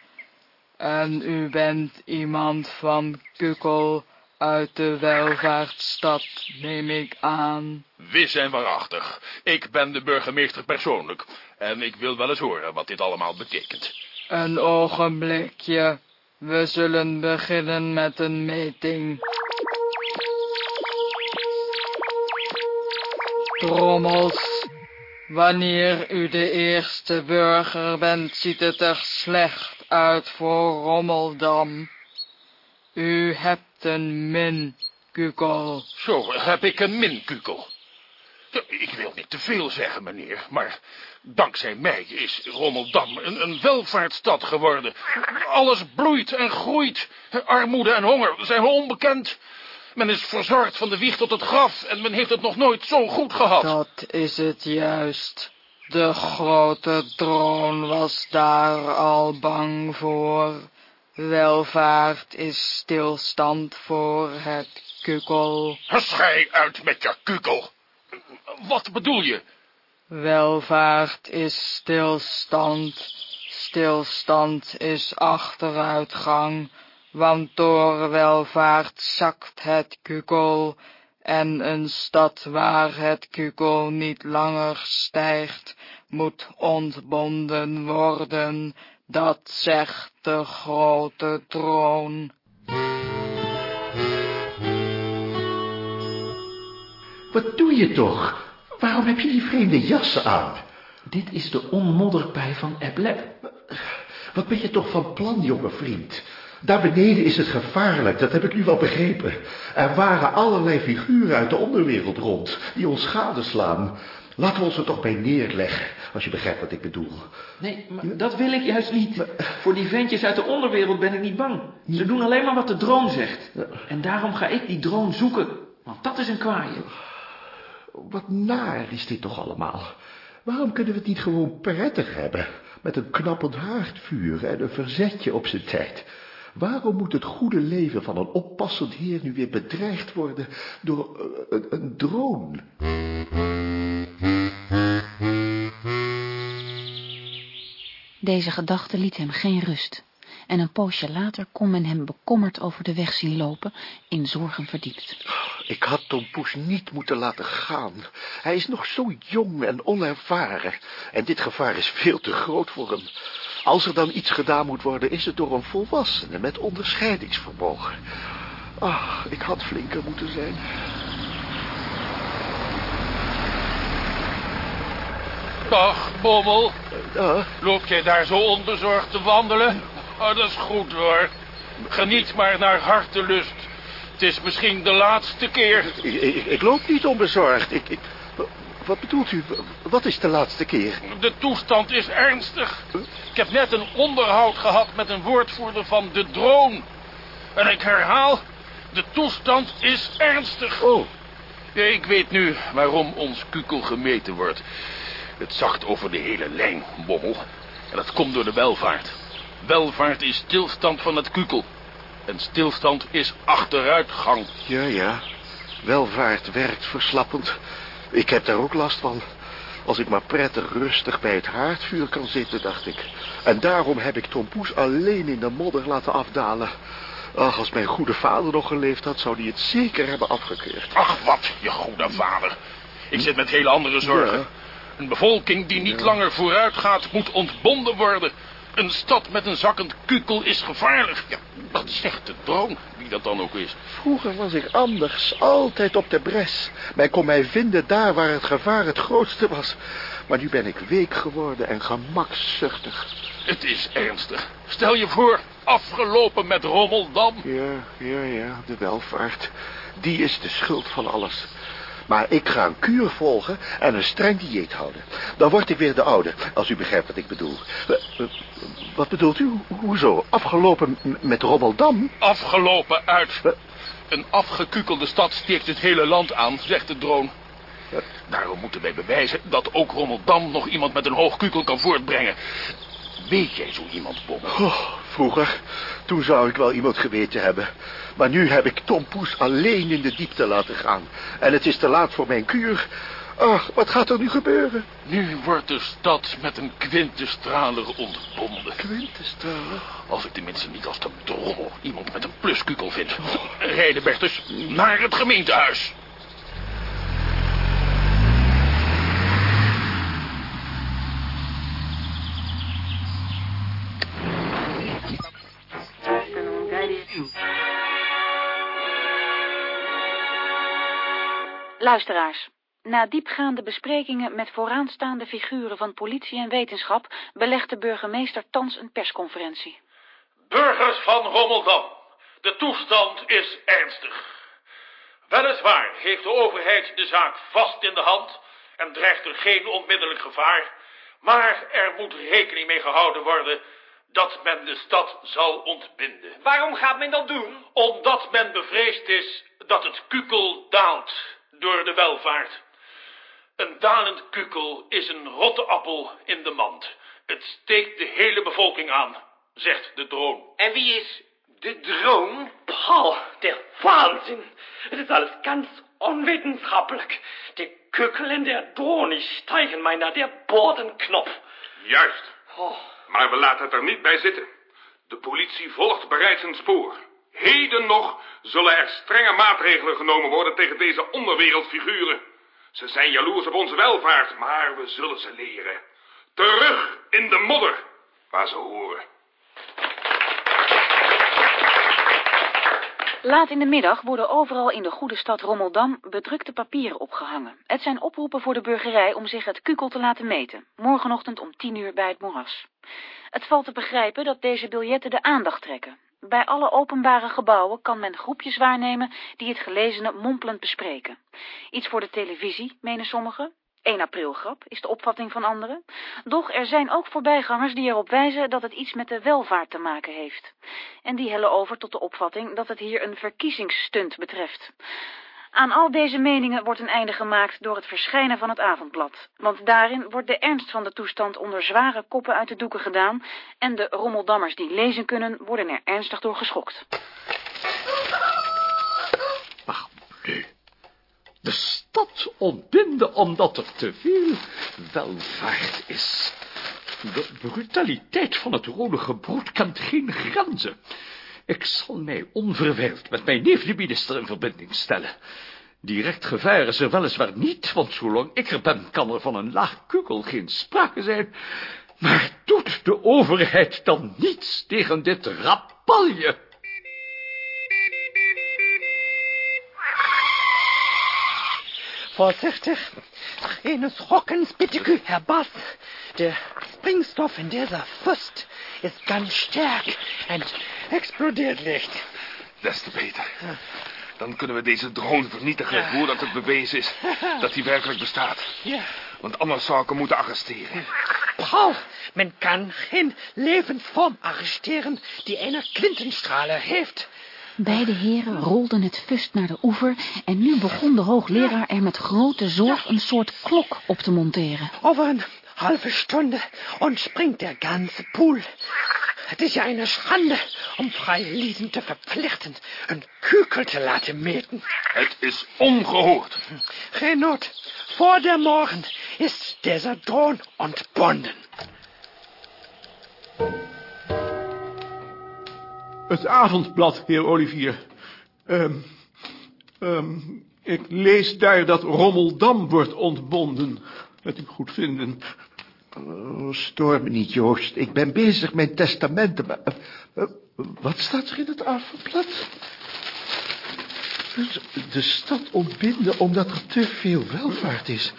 En u bent iemand van Kukkel uit de welvaartsstad, neem ik aan. Wis en waarachtig. Ik ben de burgemeester persoonlijk. En ik wil wel eens horen wat dit allemaal betekent. Een ogenblikje. We zullen beginnen met een meting. Trommels. Wanneer u de eerste burger bent, ziet het er slecht uit voor Rommeldam. U hebt een min, Kukel. Zo, heb ik een minkukel. Ik wil niet te veel zeggen, meneer, maar dankzij mij is Rommeldam een, een welvaartsstad geworden. Alles bloeit en groeit. Armoede en honger zijn onbekend. Men is verzorgd van de wieg tot het graf en men heeft het nog nooit zo goed gehad. Dat is het juist. De grote troon was daar al bang voor. Welvaart is stilstand voor het kukel. Schei uit met je kukel. Wat bedoel je? Welvaart is stilstand. Stilstand is achteruitgang, want door welvaart zakt het kukel en een stad waar het kukel niet langer stijgt, moet ontbonden worden. Dat zegt de grote troon. Wat doe je toch? Waarom heb je die vreemde jassen aan? Dit is de onmodderpij van Eblep. Wat ben je toch van plan, jonge vriend? Daar beneden is het gevaarlijk, dat heb ik nu wel begrepen. Er waren allerlei figuren uit de onderwereld rond, die ons gadeslaan. Laten we ons er toch bij neerleggen, als je begrijpt wat ik bedoel. Nee, maar dat wil ik juist niet. Voor die ventjes uit de onderwereld ben ik niet bang. Ze doen alleen maar wat de droom zegt. En daarom ga ik die droom zoeken, want dat is een kwaaie. Wat naar is dit toch allemaal? Waarom kunnen we het niet gewoon prettig hebben? Met een knappend haardvuur en een verzetje op zijn tijd. Waarom moet het goede leven van een oppassend heer nu weer bedreigd worden door uh, een, een droom? Deze gedachte liet hem geen rust. En een poosje later kon men hem bekommerd over de weg zien lopen, in zorgen verdiept. Ik had Tom Poes niet moeten laten gaan. Hij is nog zo jong en onervaren. En dit gevaar is veel te groot voor hem. Als er dan iets gedaan moet worden, is het door een volwassene met onderscheidingsvermogen. Ach, ik had flinker moeten zijn. Dag, Bommel. Uh, Loop jij daar zo onbezorgd te wandelen? Oh, dat is goed hoor. Geniet maar naar hartelust. Het is misschien de laatste keer. Ik, ik, ik loop niet onbezorgd. Ik, ik, wat bedoelt u? Wat is de laatste keer? De toestand is ernstig. Ik heb net een onderhoud gehad met een woordvoerder van de droom. En ik herhaal, de toestand is ernstig. Oh. Ja, ik weet nu waarom ons kukel gemeten wordt. Het zacht over de hele lijn, Bommel. En dat komt door de welvaart. Welvaart is stilstand van het kukel. En stilstand is achteruitgang. Ja, ja. Welvaart werkt verslappend. Ik heb daar ook last van. Als ik maar prettig rustig bij het haardvuur kan zitten, dacht ik. En daarom heb ik Tom Poes alleen in de modder laten afdalen. Ach, als mijn goede vader nog geleefd had, zou hij het zeker hebben afgekeurd. Ach, wat, je goede vader. Ik zit met hele andere zorgen. Ja. Een bevolking die niet langer vooruit gaat, moet ontbonden worden. Een stad met een zakkend kukel is gevaarlijk. Ja, dat zegt de droom, wie dat dan ook is. Vroeger was ik anders, altijd op de bres. Men kon mij vinden daar waar het gevaar het grootste was. Maar nu ben ik week geworden en gemakzuchtig. Het is ernstig. Stel je voor, afgelopen met Rommeldam. Ja, ja, ja, de welvaart. Die is de schuld van alles. Maar ik ga een kuur volgen en een streng dieet houden. Dan word ik weer de oude, als u begrijpt wat ik bedoel. Eh, eh, Wat bedoelt u? Hoezo? Afgelopen met Rommeldam? Afgelopen uit. Een afgekukelde stad steekt het hele land aan, zegt de drone. Daarom moeten wij bewijzen dat ook Rommeldam nog iemand met een hoog kukel kan voortbrengen. Weet jij zo iemand, Bob? Oh, vroeger, toen zou ik wel iemand geweten hebben. Maar nu heb ik Tom Poes alleen in de diepte laten gaan. En het is te laat voor mijn kuur. Ach, wat gaat er nu gebeuren? Nu wordt de stad met een kwintestraler ontbonden. Kwintestraler? Als ik tenminste niet als de drommel iemand met een pluskukel vind. Rijden Bertus naar het gemeentehuis. Luisteraars, na diepgaande besprekingen met vooraanstaande figuren van politie en wetenschap belegt de burgemeester thans een persconferentie. Burgers van Rommeldam, de toestand is ernstig. Weliswaar heeft de overheid de zaak vast in de hand en dreigt er geen onmiddellijk gevaar, maar er moet rekening mee gehouden worden dat men de stad zal ontbinden. Waarom gaat men dat doen? Omdat men bevreesd is dat het kukel daalt door de welvaart. Een dalend kukel is een rotte appel in de mand. Het steekt de hele bevolking aan, zegt de droom. En wie is de Drohn? Paul, der Wahnsinn. Es ist alles ganz unwissenschaftlich. Der Kückel in der Drohne steigen mij naar der Bordenknopf. Juist. Oh. Maar we laten het er niet bij zitten. De politie volgt bereid zijn spoor. Heden nog zullen er strenge maatregelen genomen worden tegen deze onderwereldfiguren. Ze zijn jaloers op onze welvaart, maar we zullen ze leren. Terug in de modder, waar ze horen. Laat in de middag worden overal in de goede stad Rommeldam bedrukte papieren opgehangen. Het zijn oproepen voor de burgerij om zich het kukel te laten meten. Morgenochtend om tien uur bij het moeras. Het valt te begrijpen dat deze biljetten de aandacht trekken. Bij alle openbare gebouwen kan men groepjes waarnemen die het gelezene mompelend bespreken. Iets voor de televisie, menen sommigen. 1 april grap is de opvatting van anderen. Doch er zijn ook voorbijgangers die erop wijzen dat het iets met de welvaart te maken heeft. En die hellen over tot de opvatting dat het hier een verkiezingsstunt betreft. Aan al deze meningen wordt een einde gemaakt door het verschijnen van het avondblad. Want daarin wordt de ernst van de toestand onder zware koppen uit de doeken gedaan en de rommeldammers die lezen kunnen worden er ernstig door geschokt. De stad ontbinden omdat er te veel welvaart is. De brutaliteit van het rode gebroed kent geen grenzen. Ik zal mij onverwijld met mijn neef de minister in verbinding stellen. Direct gevaar is er weliswaar niet, want zolang ik er ben, kan er van een laag kukel geen sprake zijn. Maar doet de overheid dan niets tegen dit rapalje? Vorsichtig. Eines Rockens, bitte, Herr Bass. Der Springstoff in dieser Fust ist ganz stark en explodiert licht. Des te beter. Dan kunnen we deze drone vernietigen voordat het bewezen is dat hij werkelijk bestaat. Ja. Want anders zou ik hem moeten arresteren. Paul, men kan geen levensvorm arresteren die een Quintenstrahler heeft. Beide heren rolden het fust naar de oever en nu begon de hoogleraar er met grote zorg een soort klok op te monteren. Over een halve Stunde und springt der ganze Pool. Het is ja eine Schande om Freiliesen te verplichten een kukel te laten meten. Het is ongehoord. Geen nood. Voor der Morgen is dieser Drohn ontbonden. Het avondblad, heer Olivier. Ehm, ehm, ik lees daar dat Rommeldam wordt ontbonden. met uw goedvinden. Oh, stoor me niet, Joost. Ik ben bezig met testamenten. Maar, eh, eh, wat staat er in het avondblad? De stad ontbinden omdat er te veel welvaart is.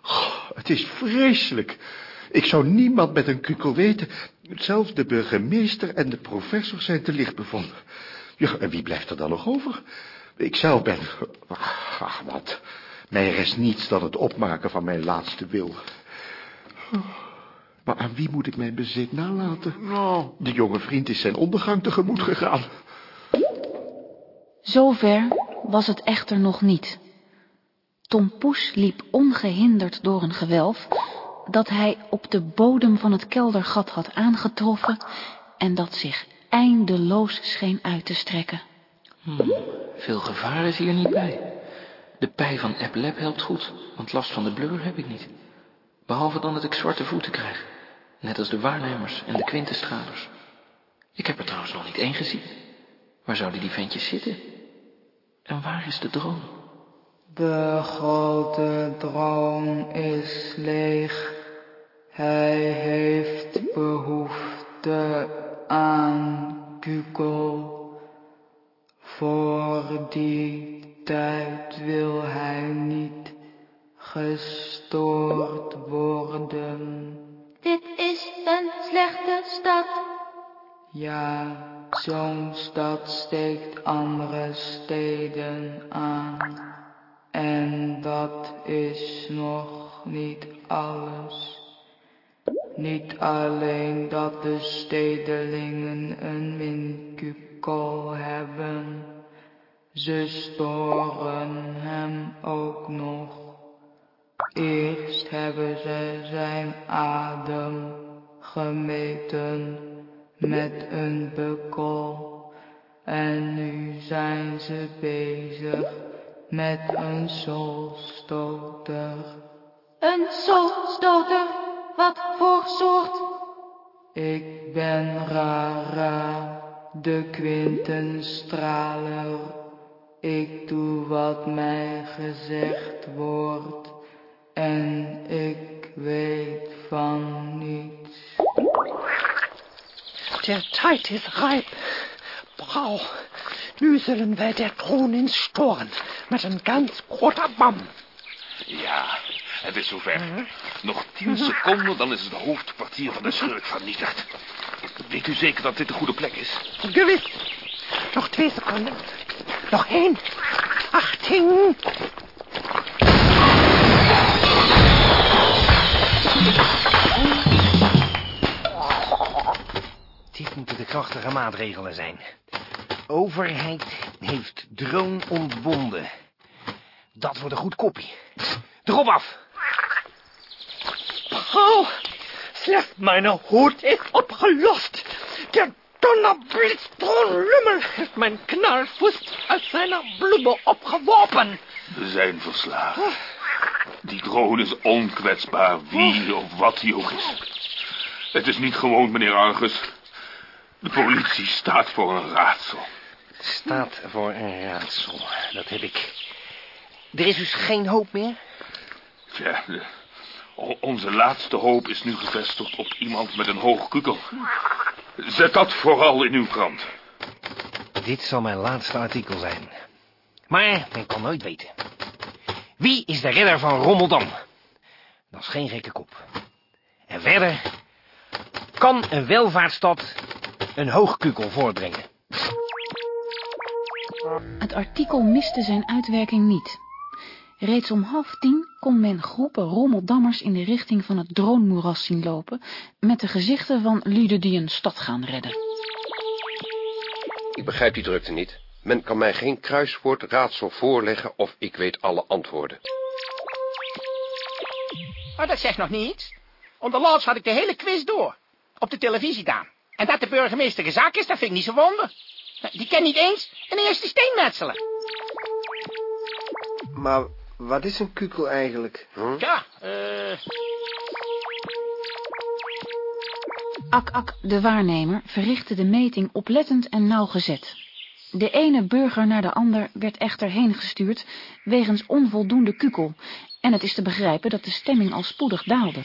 Goh, het is vreselijk. Ik zou niemand met een kukel weten. Zelfs de burgemeester en de professor zijn te licht bevonden. En wie blijft er dan nog over? Ik zelf ben... Ach, wat. Mij rest niets dan het opmaken van mijn laatste wil. Maar aan wie moet ik mijn bezit nalaten? Nou. De jonge vriend is zijn ondergang tegemoet gegaan. Zover was het echter nog niet. Tom Poes liep ongehinderd door een gewelf dat hij op de bodem van het keldergat had aangetroffen en dat zich eindeloos scheen uit te strekken. Hmm, veel gevaar is hier niet bij. De pij van Eplep helpt goed, want last van de blur heb ik niet. Behalve dan dat ik zwarte voeten krijg, net als de waarnemers en de kwintenstralers. Ik heb er trouwens nog niet één gezien. Waar zouden die ventjes zitten? En waar is de droom? De grote droom is leeg. Hij heeft behoefte aan kukel. Voor die tijd wil hij niet gestoord worden. Dit is een slechte stad. Ja, zo'n stad steekt andere steden aan. En dat is nog niet alles. Niet alleen dat de stedelingen een windkukel hebben. Ze storen hem ook nog. Eerst hebben ze zijn adem gemeten met een bukkel. En nu zijn ze bezig met een soulstoter. Een soulstoter? Wat voor soort? Ik ben Rara, de kwintenstraler. Ik doe wat mij gezegd wordt en ik weet van niets. Der tijd is rijp. Frau, nu zullen wij der troon instoren met een ganz groter bam. Ja, het is zover. Nog tien seconden, dan is het hoofdkwartier van de schurk vernietigd. Weet u zeker dat dit de goede plek is? Gewiss. Nog twee seconden. Nog één. Achting. Dit moeten de krachtige maatregelen zijn. Overheid heeft drone ontbonden. Dat wordt een goed kopie. Erop af. Frau, slechts meine Hut ist opgelost. Der Donnerblitzthronlümmel heeft mijn knalfuß uit zijn bloemen opgeworpen. We zijn verslagen. Die drone is onkwetsbaar, wie of wat hij ook is. Het is niet gewoon, meneer Argus. De politie staat voor een raadsel. Staat voor een raadsel. Dat heb ik. Er is dus geen hoop meer? Tja, de- onze laatste hoop is nu gevestigd op iemand met een hoog kukel. Zet dat vooral in uw krant. Dit zal mijn laatste artikel zijn. Maar men kan nooit weten. Wie is de redder van Rommeldam? Dat is geen gekke kop. En verder... Kan een welvaartsstad een hoogkukel voortbrengen? Het artikel miste zijn uitwerking niet. Reeds om half tien kon men groepen rommeldammers in de richting van het droonmoeras zien lopen, met de gezichten van lieden die een stad gaan redden. Ik begrijp die drukte niet. Men kan mij geen kruiswoordraadsel voorleggen of ik weet alle antwoorden. Maar dat zegt nog niets. Onderlaatst had ik de hele quiz door. Op de televisie dan. En dat de burgemeester gezakt is, dat vind ik niet zo wonder. Die kan niet eens een eerste steen metselen. Maar wat is een kukel eigenlijk? Ja, eh... Ak-Ak, de waarnemer, verrichtte de meting oplettend en nauwgezet. De ene burger naar de ander werd echter heen gestuurd wegens onvoldoende kukel, En het is te begrijpen dat de stemming al spoedig daalde.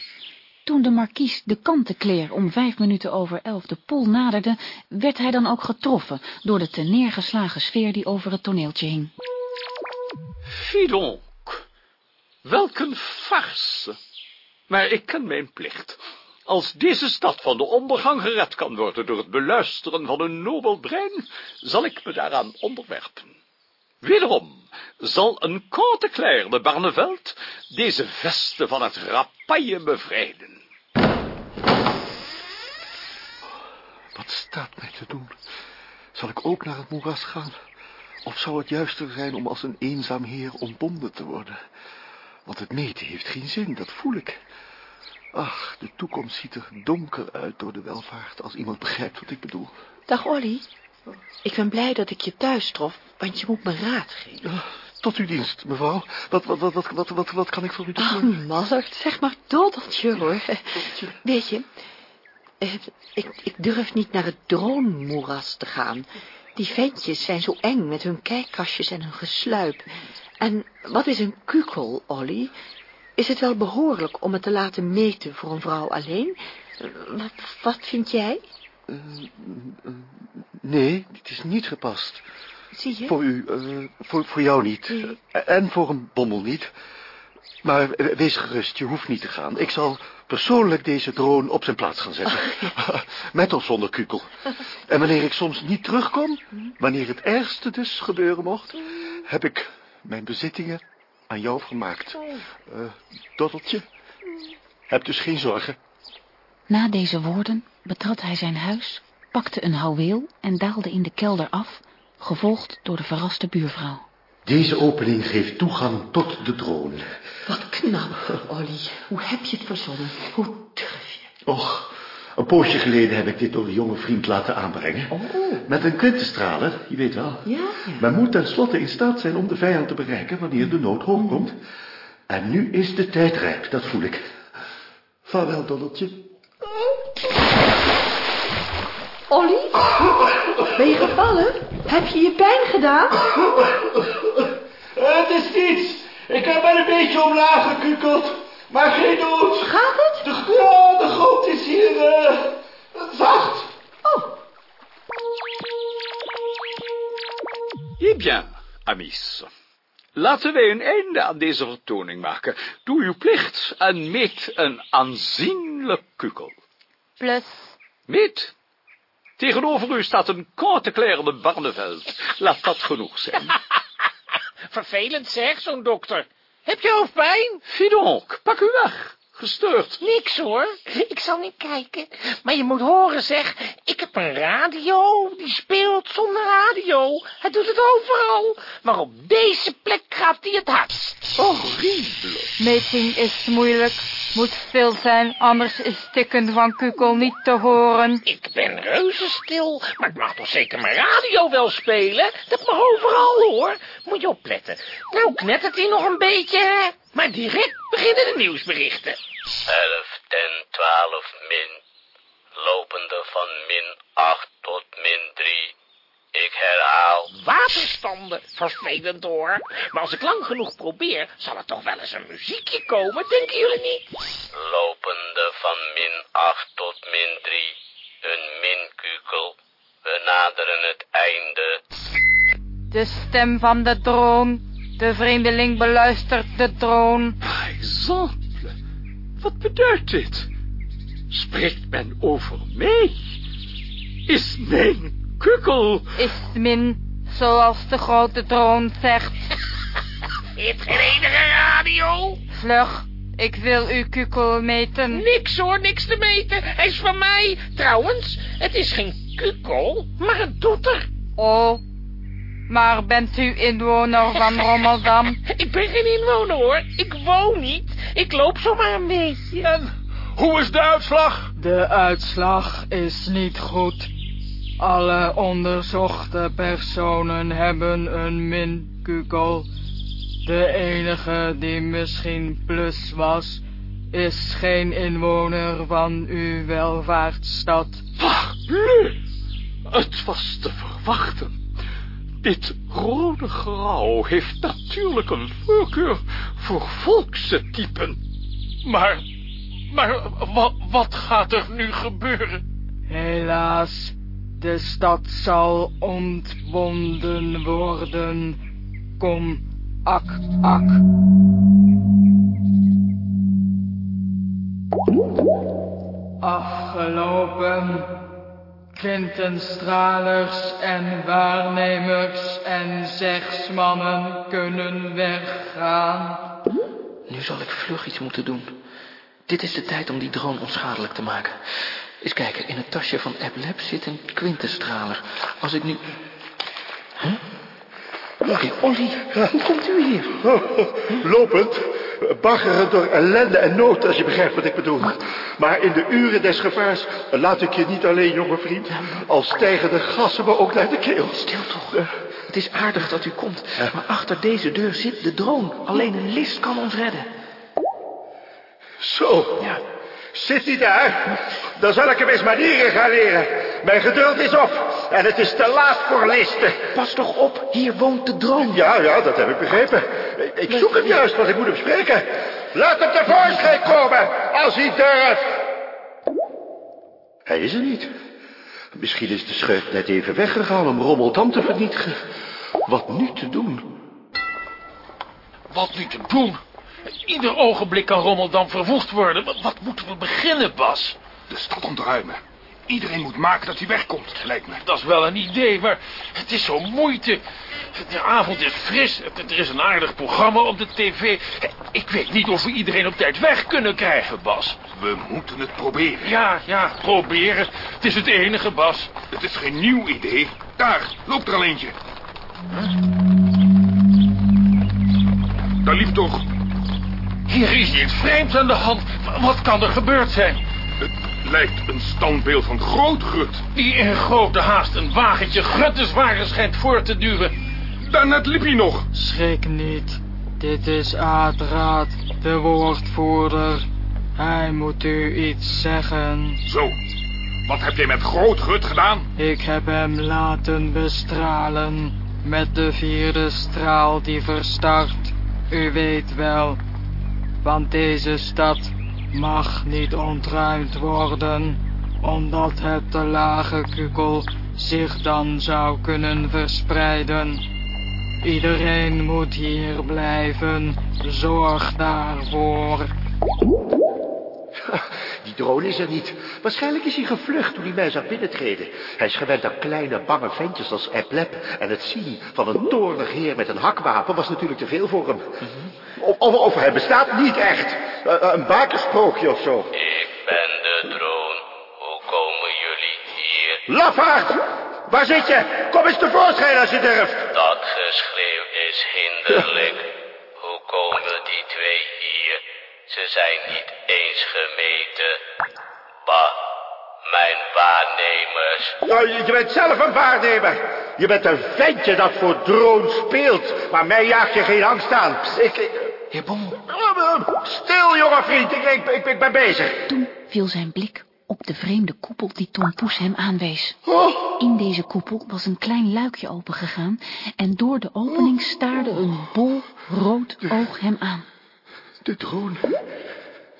Toen de markies de kantenkleer om vijf minuten over elf de poel naderde, werd hij dan ook getroffen door de te neergeslagen sfeer die over het toneeltje hing. Fidonk, welk een farce. Maar ik ken mijn plicht. Als deze stad van de ondergang gered kan worden door het beluisteren van een nobel brein, zal ik me daaraan onderwerpen. Wederom zal een Claire de Barneveld deze vesten van het rapaille bevrijden. Wat staat mij te doen? Zal ik ook naar het moeras gaan? Of zou het juister zijn om als een eenzaam heer ontbonden te worden? Want het meten heeft geen zin, dat voel ik. Ach, de toekomst ziet er donker uit door de welvaart, als iemand begrijpt wat ik bedoel. Dag Olly. Ik ben blij dat ik je thuis trof, want je moet me raad geven. Tot uw dienst, mevrouw. Wat, wat, wat, wat, wat, wat, kan ik voor u doen? Oh, Mallert, zeg maar doddeltje, hoor. Weet je, eh, ik, ik durf niet naar het droommoeras te gaan. Die ventjes zijn zo eng met hun kijkkastjes en hun gesluip. En wat is een kukel, Olly? Is het wel behoorlijk om het te laten meten voor een vrouw alleen? Wat, wat vind jij? Uh, uh, nee, het is niet gepast. Zie je? Voor u, uh, voor, voor jou niet. En voor een bommel niet. Maar wees gerust, je hoeft niet te gaan. Ik zal persoonlijk deze drone op zijn plaats gaan zetten. <laughs> Met of zonder kukel. En wanneer ik soms niet terugkom, wanneer het ergste dus gebeuren mocht, heb ik mijn bezittingen aan jou vermaakt. Uh, Doddeltje, heb dus geen zorgen. Na deze woorden betrad hij zijn huis, pakte een houweel en daalde in de kelder af, gevolgd door de verraste buurvrouw. Deze opening geeft toegang tot de drone. Wat knap, Olly. Hoe heb je het verzonnen? Hoe durf je? Och, een poosje geleden heb ik dit door een jonge vriend laten aanbrengen. Oh. Met een klintenstraler, je weet wel. Ja, Men moet tenslotte in staat zijn om de vijand te bereiken wanneer de nood hoog komt. En nu is de tijd rijp, dat voel ik. Vaarwel, Donaldje. Olly? Ben je gevallen? Heb je je pijn gedaan? Het is niets. Ik heb maar een beetje omlaag gekukeld. Maar geen nood. Gaat het? De, ja, de grond is hier uh, zacht. Oh. Eh bien, amis. Laten wij een einde aan deze vertoning maken. Doe uw plicht en meet een aanzienlijk kukel. Plus. Meet. Tegenover u staat een de Barneveld. Laat dat genoeg zijn. <laughs> Vervelend zeg, zo'n dokter. Heb je hoofdpijn? Fidonk, pak u weg. Gestoord. Niks hoor. Ik zal niet kijken. Maar je moet horen zeg, ik heb een radio. Die speelt zonder radio. Hij doet het overal. Maar op deze plek gaat hij het hardst. Horrible. Meting is moeilijk. Moet stil zijn, anders is tikken van kukel niet te horen. Ik ben reuze stil, maar ik mag toch zeker mijn radio wel spelen? Dat mag overal, hoor. Moet je opletten. Nou knettert hij nog een beetje, hè? Maar direct beginnen de nieuwsberichten. 11 ten 12 min, lopende van min 8 tot min 3. Ik herhaal. Waterstanden, vervelend hoor. Maar als ik lang genoeg probeer, zal er toch wel eens een muziekje komen, denken jullie niet? Lopende van min 8 tot min 3, een minkukel. We naderen het einde. De stem van de droom. De vreemdeling beluistert de droom. Exemple, wat beduidt dit? Spreekt men over mij? Is mijn kukkel. Is min, zoals de grote troon zegt. Heeft geen enige radio? Vlug, ik wil uw kukkel meten. Niks hoor, niks te meten. Hij is van mij. Trouwens, het is geen kukkel, maar een toeter. Oh, maar bent u inwoner van <laughs> Rommeldam? ik ben geen inwoner hoor. Ik woon niet. Ik loop zomaar een beetje. En hoe is de uitslag? De uitslag is niet goed. Alle onderzochte personen hebben een minkugel. De enige die misschien plus was, is geen inwoner van uw welvaartsstad. Parbleu! Het was te verwachten. Dit rode grauw heeft natuurlijk een voorkeur voor volkse typen. Maar, maar wat gaat er nu gebeuren? Helaas, de stad zal ontbonden worden. Kom, ak, ak. Afgelopen. Quintenstralers en waarnemers en zegsmannen kunnen weggaan. Nu zal ik vlug iets moeten doen. Dit is de tijd om die drone onschadelijk te maken. Eens kijken, in het tasje van Ablab zit een quintenstraler. Als ik nu... Huh? Olly, Olly, hoe komt u hier? <laughs> Lopend, baggerend door ellende en nood, als je begrijpt wat ik bedoel. Maar in de uren des gevaars laat ik je niet alleen, jonge vriend. Al stijgen de gassen me ook naar de keel. Stil toch. Het is aardig dat u komt, maar achter deze deur zit de drone. Alleen een list kan ons redden. Zo. Ja. Zit hij daar? Dan zal ik hem eens manieren gaan leren. Mijn geduld is op. En het is te laat voor listen. Pas toch op, hier woont de drone. Ja, ja, dat heb ik begrepen. Ik, zoek hem juist, want ik moet hem spreken. Laat hem tevoorschijn komen, als hij durft. Hij is er niet. Misschien is de schurk net even weggegaan om Rommeldam te vernietigen. Wat nu te doen? Wat nu te doen? Ieder ogenblik kan Rommeldam verwoest worden. Wat, wat moeten we beginnen, Bas? De stad ontruimen. Iedereen moet maken dat hij wegkomt, lijkt me. Dat is wel een idee, maar het is zo moeite. De avond is fris. Er is een aardig programma op de tv. Ik weet niet of we iedereen op tijd weg kunnen krijgen, Bas. We moeten het proberen. Ja, ja, proberen. Het is het enige, Bas. Het is geen nieuw idee. Daar, loopt er al eentje. Daar liep toch... Hier is iets vreemds aan de hand. Wat kan er gebeurd zijn? Het lijkt een standbeeld van Grootgut. Die in grote haast een wagentje gruttenswagen schijnt voor te duwen. Daarnet liep hij nog. Schrik niet. Dit is Adraad, de woordvoerder. Hij moet u iets zeggen. Zo. Wat heb jij met Grootgut gedaan? Ik heb hem laten bestralen. Met de vierde straal die verstart. U weet wel. Want deze stad mag niet ontruimd worden, omdat het te lage kukel zich dan zou kunnen verspreiden. Iedereen moet hier blijven. Zorg daarvoor. <laughs> Die drone is er niet. Waarschijnlijk is hij gevlucht toen hij mij zag binnentreden. Hij is gewend aan kleine, bange ventjes als Eplep. En het zien van een toornig heer met een hakwapen was natuurlijk te veel voor hem. Of, of, of hij bestaat niet echt. Uh, een bakensprookje of zo. Ik ben de drone. Hoe komen jullie hier? Lafaard! Waar zit je? Kom eens tevoorschijn als je durft. Dat geschreeuw is hinderlijk. Hoe komen die twee hier? Ze zijn niet eens gemeten. Bah, mijn waarnemers. Nou, je, je bent zelf een waarnemer. Je bent een ventje dat voor drone speelt. Maar mij jaag je geen angst aan. Ik... ik Heer Bommel. Stil, jonge vriend. Ik, ik, ik, ik ben bezig. Toen viel zijn blik op de vreemde koepel die Tom Poes hem aanwees. In deze koepel was een klein luikje opengegaan en door de opening staarde een bol rood oog hem aan. De drone.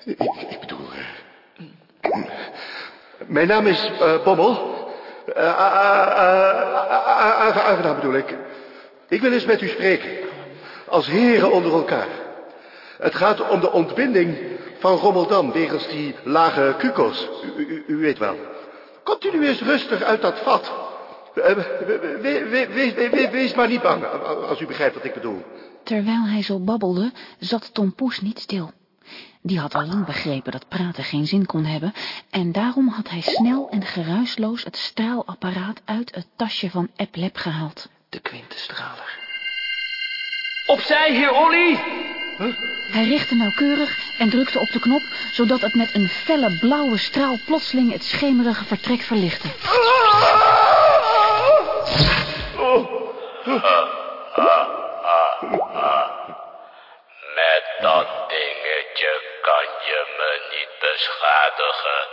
Ik, ik bedoel... Uh, mijn naam is uh, Bommel. Aangenaam bedoel ik. Ik wil eens met u spreken. Als heren onder elkaar. Het gaat om de ontbinding van Rommeldam wegens die lage kukels. U, u, weet wel. Komt u eens rustig uit dat vat. Wees, wees maar niet bang, als u begrijpt wat ik bedoel. Terwijl hij zo babbelde, zat Tom Poes niet stil. Die had al lang begrepen dat praten geen zin kon hebben... en daarom had hij snel en geruisloos het straalapparaat uit het tasje van Eplep gehaald. De kwintenstraler. Opzij, heer Olly! Huh? Hij richtte nauwkeurig en drukte op de knop... zodat het met een felle blauwe straal plotseling het schemerige vertrek verlichtte. <laughs> Met dat dingetje kan je me niet beschadigen.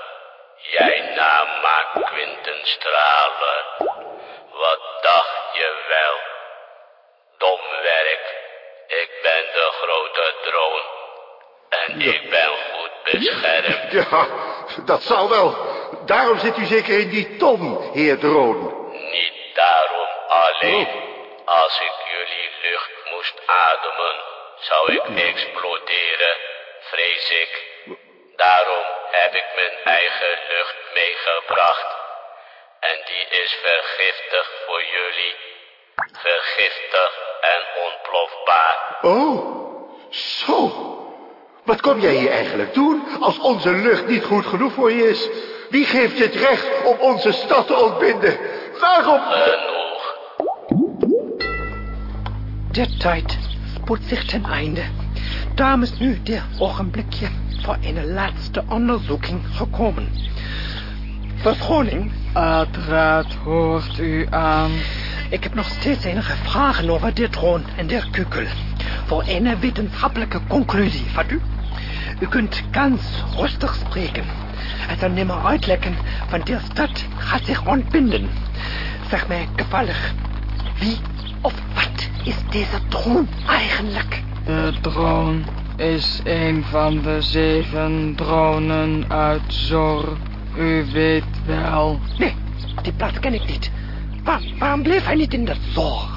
Jij naam maakt Quintenstralen. Wat dacht je wel werk. Ik ben de grote drone. En ik ben goed beschermd. Ja, dat zal wel. Daarom zit u zeker in die ton, heer Droon. Niet daarom alleen. Als ik jullie lucht moest ademen, zou ik exploderen, vrees ik. Daarom heb ik mijn eigen lucht meegebracht. En die is vergiftig voor jullie. Vergiftig en ontplofbaar. Oh, zo. Wat kom jij hier eigenlijk doen als onze lucht niet goed genoeg voor je is? Wie geeft je het recht om onze stad te ontbinden? Waarom? Der tijd spoedt zich ten einde. Daarom is nu der ogenblikje voor een laatste onderzoeking gekomen. Verschoning. Uiteraard hoort u aan. Ik heb nog steeds enige vragen over dit troon en der kukel. Voor een wetenschappelijke conclusie, vat u? U kunt ganz rustig spreken. Het zal nimmer uitlekken, van der stad gaat zich ontbinden. Zeg mij gevallig, wie of wat is deze troon eigenlijk? De troon is een van de zeven dronen uit Zor. U weet wel. Nee, die plaats ken ik niet. Waar, waarom bleef hij niet in de Zor?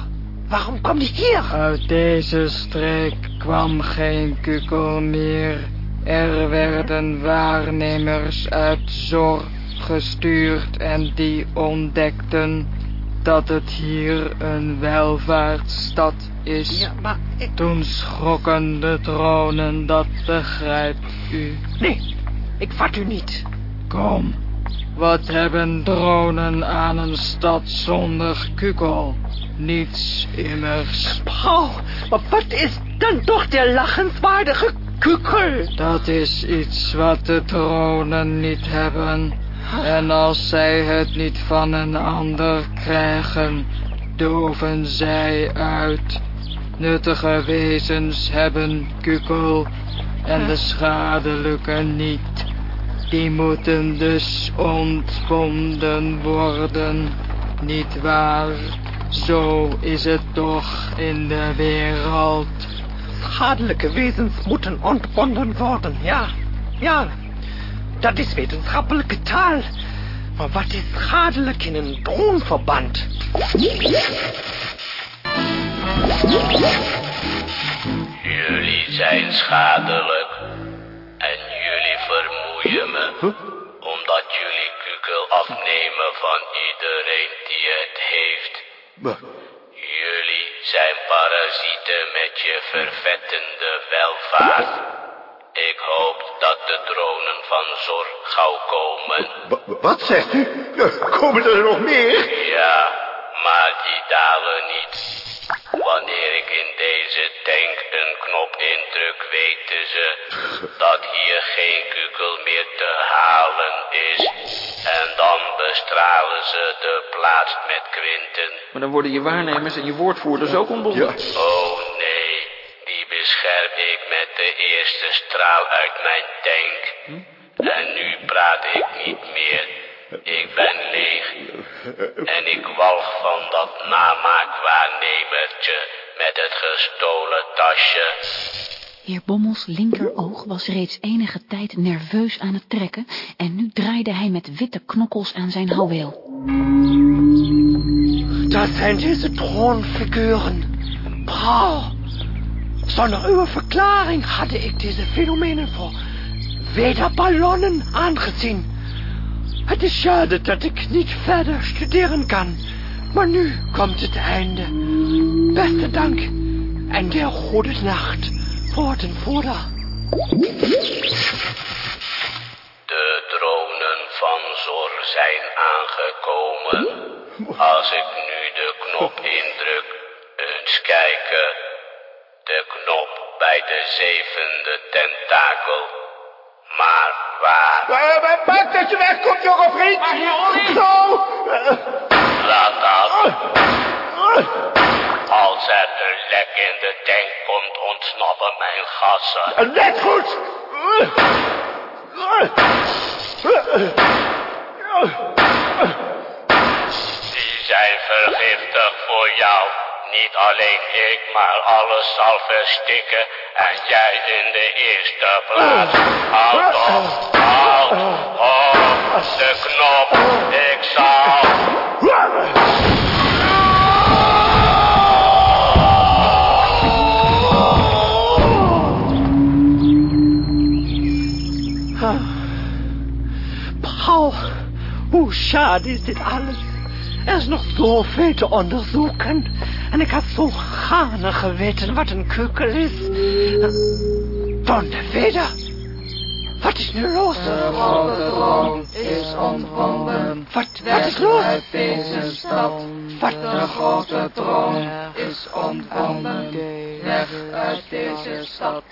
Waarom kwam hij hier? Uit deze streek kwam geen kukel meer. Er werden waarnemers uit Zor gestuurd en die ontdekten dat het hier een welvaartsstad is. Ja, maar ik... Toen schrokken de tronen, dat begrijpt u. Nee, ik vat u niet. Kom, wat hebben dronen aan een stad zonder kukel? Niets immers. Paul, maar wat is dan toch de lachenswaardige kukel? Dat is iets wat de dronen niet hebben. En als zij het niet van een ander krijgen, doven zij uit. Nuttige wezens hebben kukel en de schadelijke niet. Die moeten dus ontbonden worden, niet waar? Zo is het toch in de wereld. Schadelijke wezens moeten ontbonden worden, ja. Ja, dat is wetenschappelijke taal. Maar wat is schadelijk in een droomverband? Jullie zijn schadelijk. En jullie vermoeien me. Omdat jullie kukel afnemen van iedereen die het heeft. Jullie zijn parasieten met je vervettende welvaart. Ik hoop dat de dronen van Zor gauw komen. Wat zegt u? Ja, komen er nog meer? Ja, maar die dalen niet. Wanneer ik in deze tank een knop indruk, weten ze dat hier geen kukel meer te halen is. En dan bestralen ze de plaats met kwinten. Maar dan worden je waarnemers en je woordvoerders ook ontbonden. Oh nee, bescherm ik met de eerste straal uit mijn tank. En nu praat ik niet meer. Ik ben leeg. En ik walg van dat namaakwaarnemertje met het gestolen tasje. Heer Bommels linkeroog was reeds enige tijd nerveus aan het trekken en nu draaide hij met witte knokkels aan zijn houweel. Dat zijn deze troonfiguren. Paul, zonder uw verklaring hadden ik deze fenomenen voor wederballonnen aangezien. Het is schade dat ik niet verder studeren kan. Maar nu komt het einde. Beste dank en der goede nacht voor den voeder. De dronen van Zor zijn aangekomen. Als ik nu de knop indruk, eens kijken. De knop bij de zevende tentakel. Maar waar? Maak dat je wegkomt, jonge vriend! Zo! Laat dat. Als er een lek in de tank komt, ontsnappen mijn gassen. Net goed! Die zijn vergiftig voor jou, niet alleen ik, maar alles zal verstikken en jij in de eerste plaats. Hou toch, hou op de knop, ik zal... Paul, hoe schade is dit alles. Er is nog zoveel te onderzoeken. En ik had zo gaarne geweten wat een keuken is. Donderweder. Wat is nu los? De grote droom is ontvonden. Wat, wat is los? uit deze stad. Wat? De grote droom is ontvonden. Weg uit deze stad.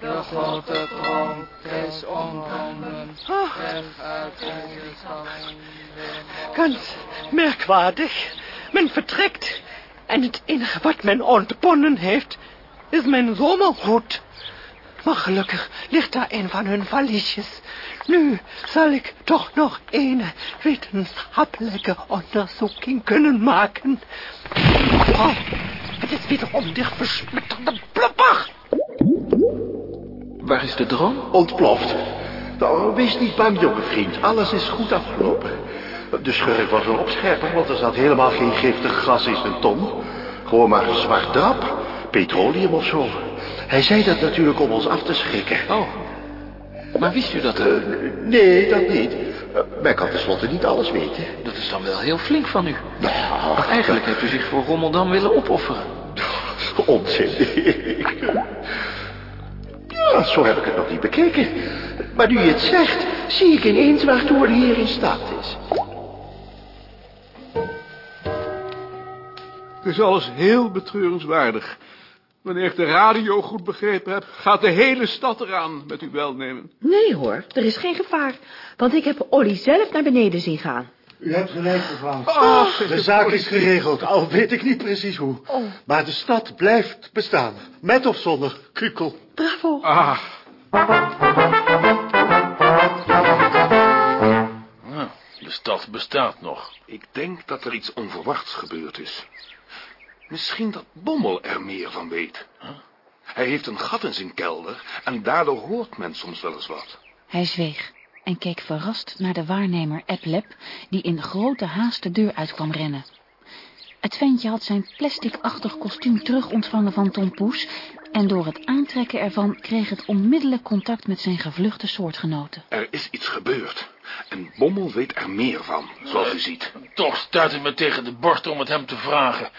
De grote droom is ontvonden. Weg uit deze stad. Ganz merkwaardig. Men vertrekt. En het enige wat men ontbonden heeft, is mijn zomerhoed. Maar gelukkig ligt daar een van hun valiesjes. Nu zal ik toch nog een wetenschappelijke onderzoeking kunnen maken. Oh, het is wederom dicht besmetterde blubber. Waar is de droom? Ontploft. Nou, wees niet bang, jonge vriend. Alles is goed afgelopen. De schurk was een opscherper, want er zat helemaal geen giftig gas in zijn tong. Gewoon maar een zwart drap. Petroleum of zo. Hij zei dat natuurlijk om ons af te schrikken. Oh. Maar wist u dat? Uh, nee, dat niet. Uh, men kan tenslotte niet alles weten. Dat is dan wel heel flink van u. Nou, maar eigenlijk hebt u zich voor Rommeldam willen opofferen. <laughs> Onzin. ja, zo heb ik het nog niet bekeken. Maar nu je het zegt, zie ik ineens waartoe een heer in staat is. Het is alles heel betreurenswaardig. Wanneer ik de radio goed begrepen heb, gaat de hele stad eraan met uw welnemen. Nee hoor, er is geen gevaar. Want ik heb Olly zelf naar beneden zien gaan. U hebt gelijk, mevrouw. Oh, de zaak is geregeld, al weet ik niet precies hoe. Oh. Maar de stad blijft bestaan. Met of zonder kukel. Bravo. Ah. Nou, de stad bestaat nog. Ik denk dat er iets onverwachts gebeurd is. Misschien dat Bommel er meer van weet. Hij heeft een gat in zijn kelder en daardoor hoort men soms wel eens wat. Hij zweeg en keek verrast naar de waarnemer Eplep, die in grote haast de deur uit kwam rennen. Het ventje had zijn plasticachtig kostuum terug ontvangen van Tom Poes en door het aantrekken ervan kreeg het onmiddellijk contact met zijn gevluchte soortgenoten. Er is iets gebeurd en Bommel weet er meer van, zoals u ziet. Toch stuit hij me tegen de borst om het hem te vragen.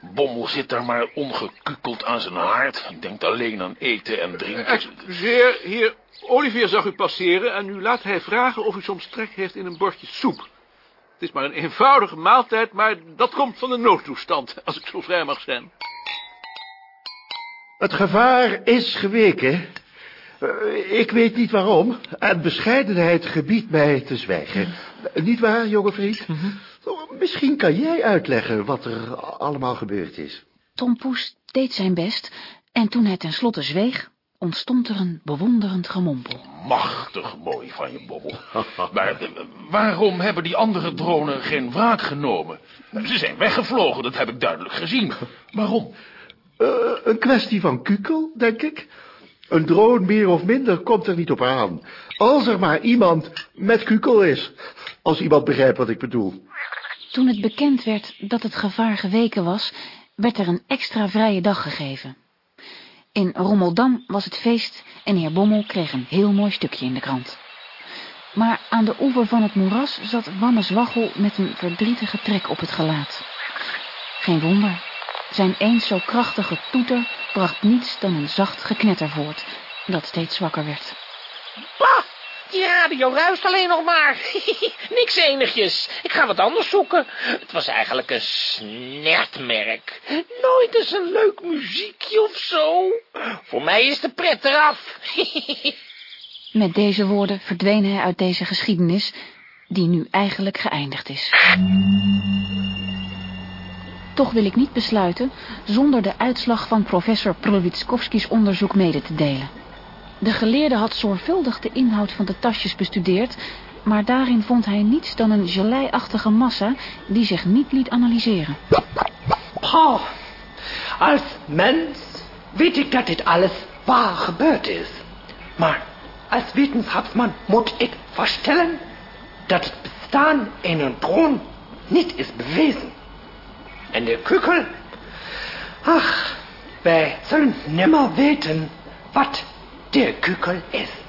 Bommel zit daar maar ongekukeld aan zijn haard. Denkt alleen aan eten en drinken. Excuseer, heer Olivier zag u passeren en nu laat hij vragen of u soms trek heeft in een bordje soep. Het is maar een eenvoudige maaltijd, maar dat komt van de noodtoestand, als ik zo vrij mag zijn. Het gevaar is geweken. Uh, ik weet niet waarom. En bescheidenheid gebiedt mij te zwijgen. Niet waar, jonge vriend? Mm -hmm. Misschien kan jij uitleggen wat er allemaal gebeurd is. Tom Poes deed zijn best en toen hij tenslotte zweeg, ontstond er een bewonderend gemompel. Machtig mooi van je, Bobbel. maar waarom hebben die andere dronen geen wraak genomen? Ze zijn weggevlogen, dat heb ik duidelijk gezien. Waarom? Uh, een kwestie van kukel, denk ik. Een drone meer of minder komt er niet op aan. Als er maar iemand met kukel is. Als iemand begrijpt wat ik bedoel. Toen het bekend werd dat het gevaar geweken was, werd er een extra vrije dag gegeven. In Rommeldam was het feest en heer Bommel kreeg een heel mooi stukje in de krant. Maar aan de oever van het moeras zat Wanne Zwaggel met een verdrietige trek op het gelaat. Geen wonder, zijn eens zo krachtige toeter bracht niets dan een zacht geknetter voort, dat steeds zwakker werd. Die radio ruist alleen nog maar. <laughs> Niks enigjes. Ik ga wat anders zoeken. Het was eigenlijk een snertmerk. Nooit eens een leuk muziekje of zo. Voor mij is de pret eraf. <laughs> Met deze woorden verdween hij uit deze geschiedenis, die nu eigenlijk geëindigd is. Toch wil ik niet besluiten zonder de uitslag van professor Prowitskowski's onderzoek mede te delen. De geleerde had zorgvuldig de inhoud van de tasjes bestudeerd, maar daarin vond hij niets dan een geleiachtige massa die zich niet liet analyseren. Als mens weet ik dat dit alles waar gebeurd is. Maar als wetenschapsman moet ik vaststellen dat het bestaan in een droom niet is bewezen. En de kukel, ach, wij zullen nimmer weten wat de kukel is.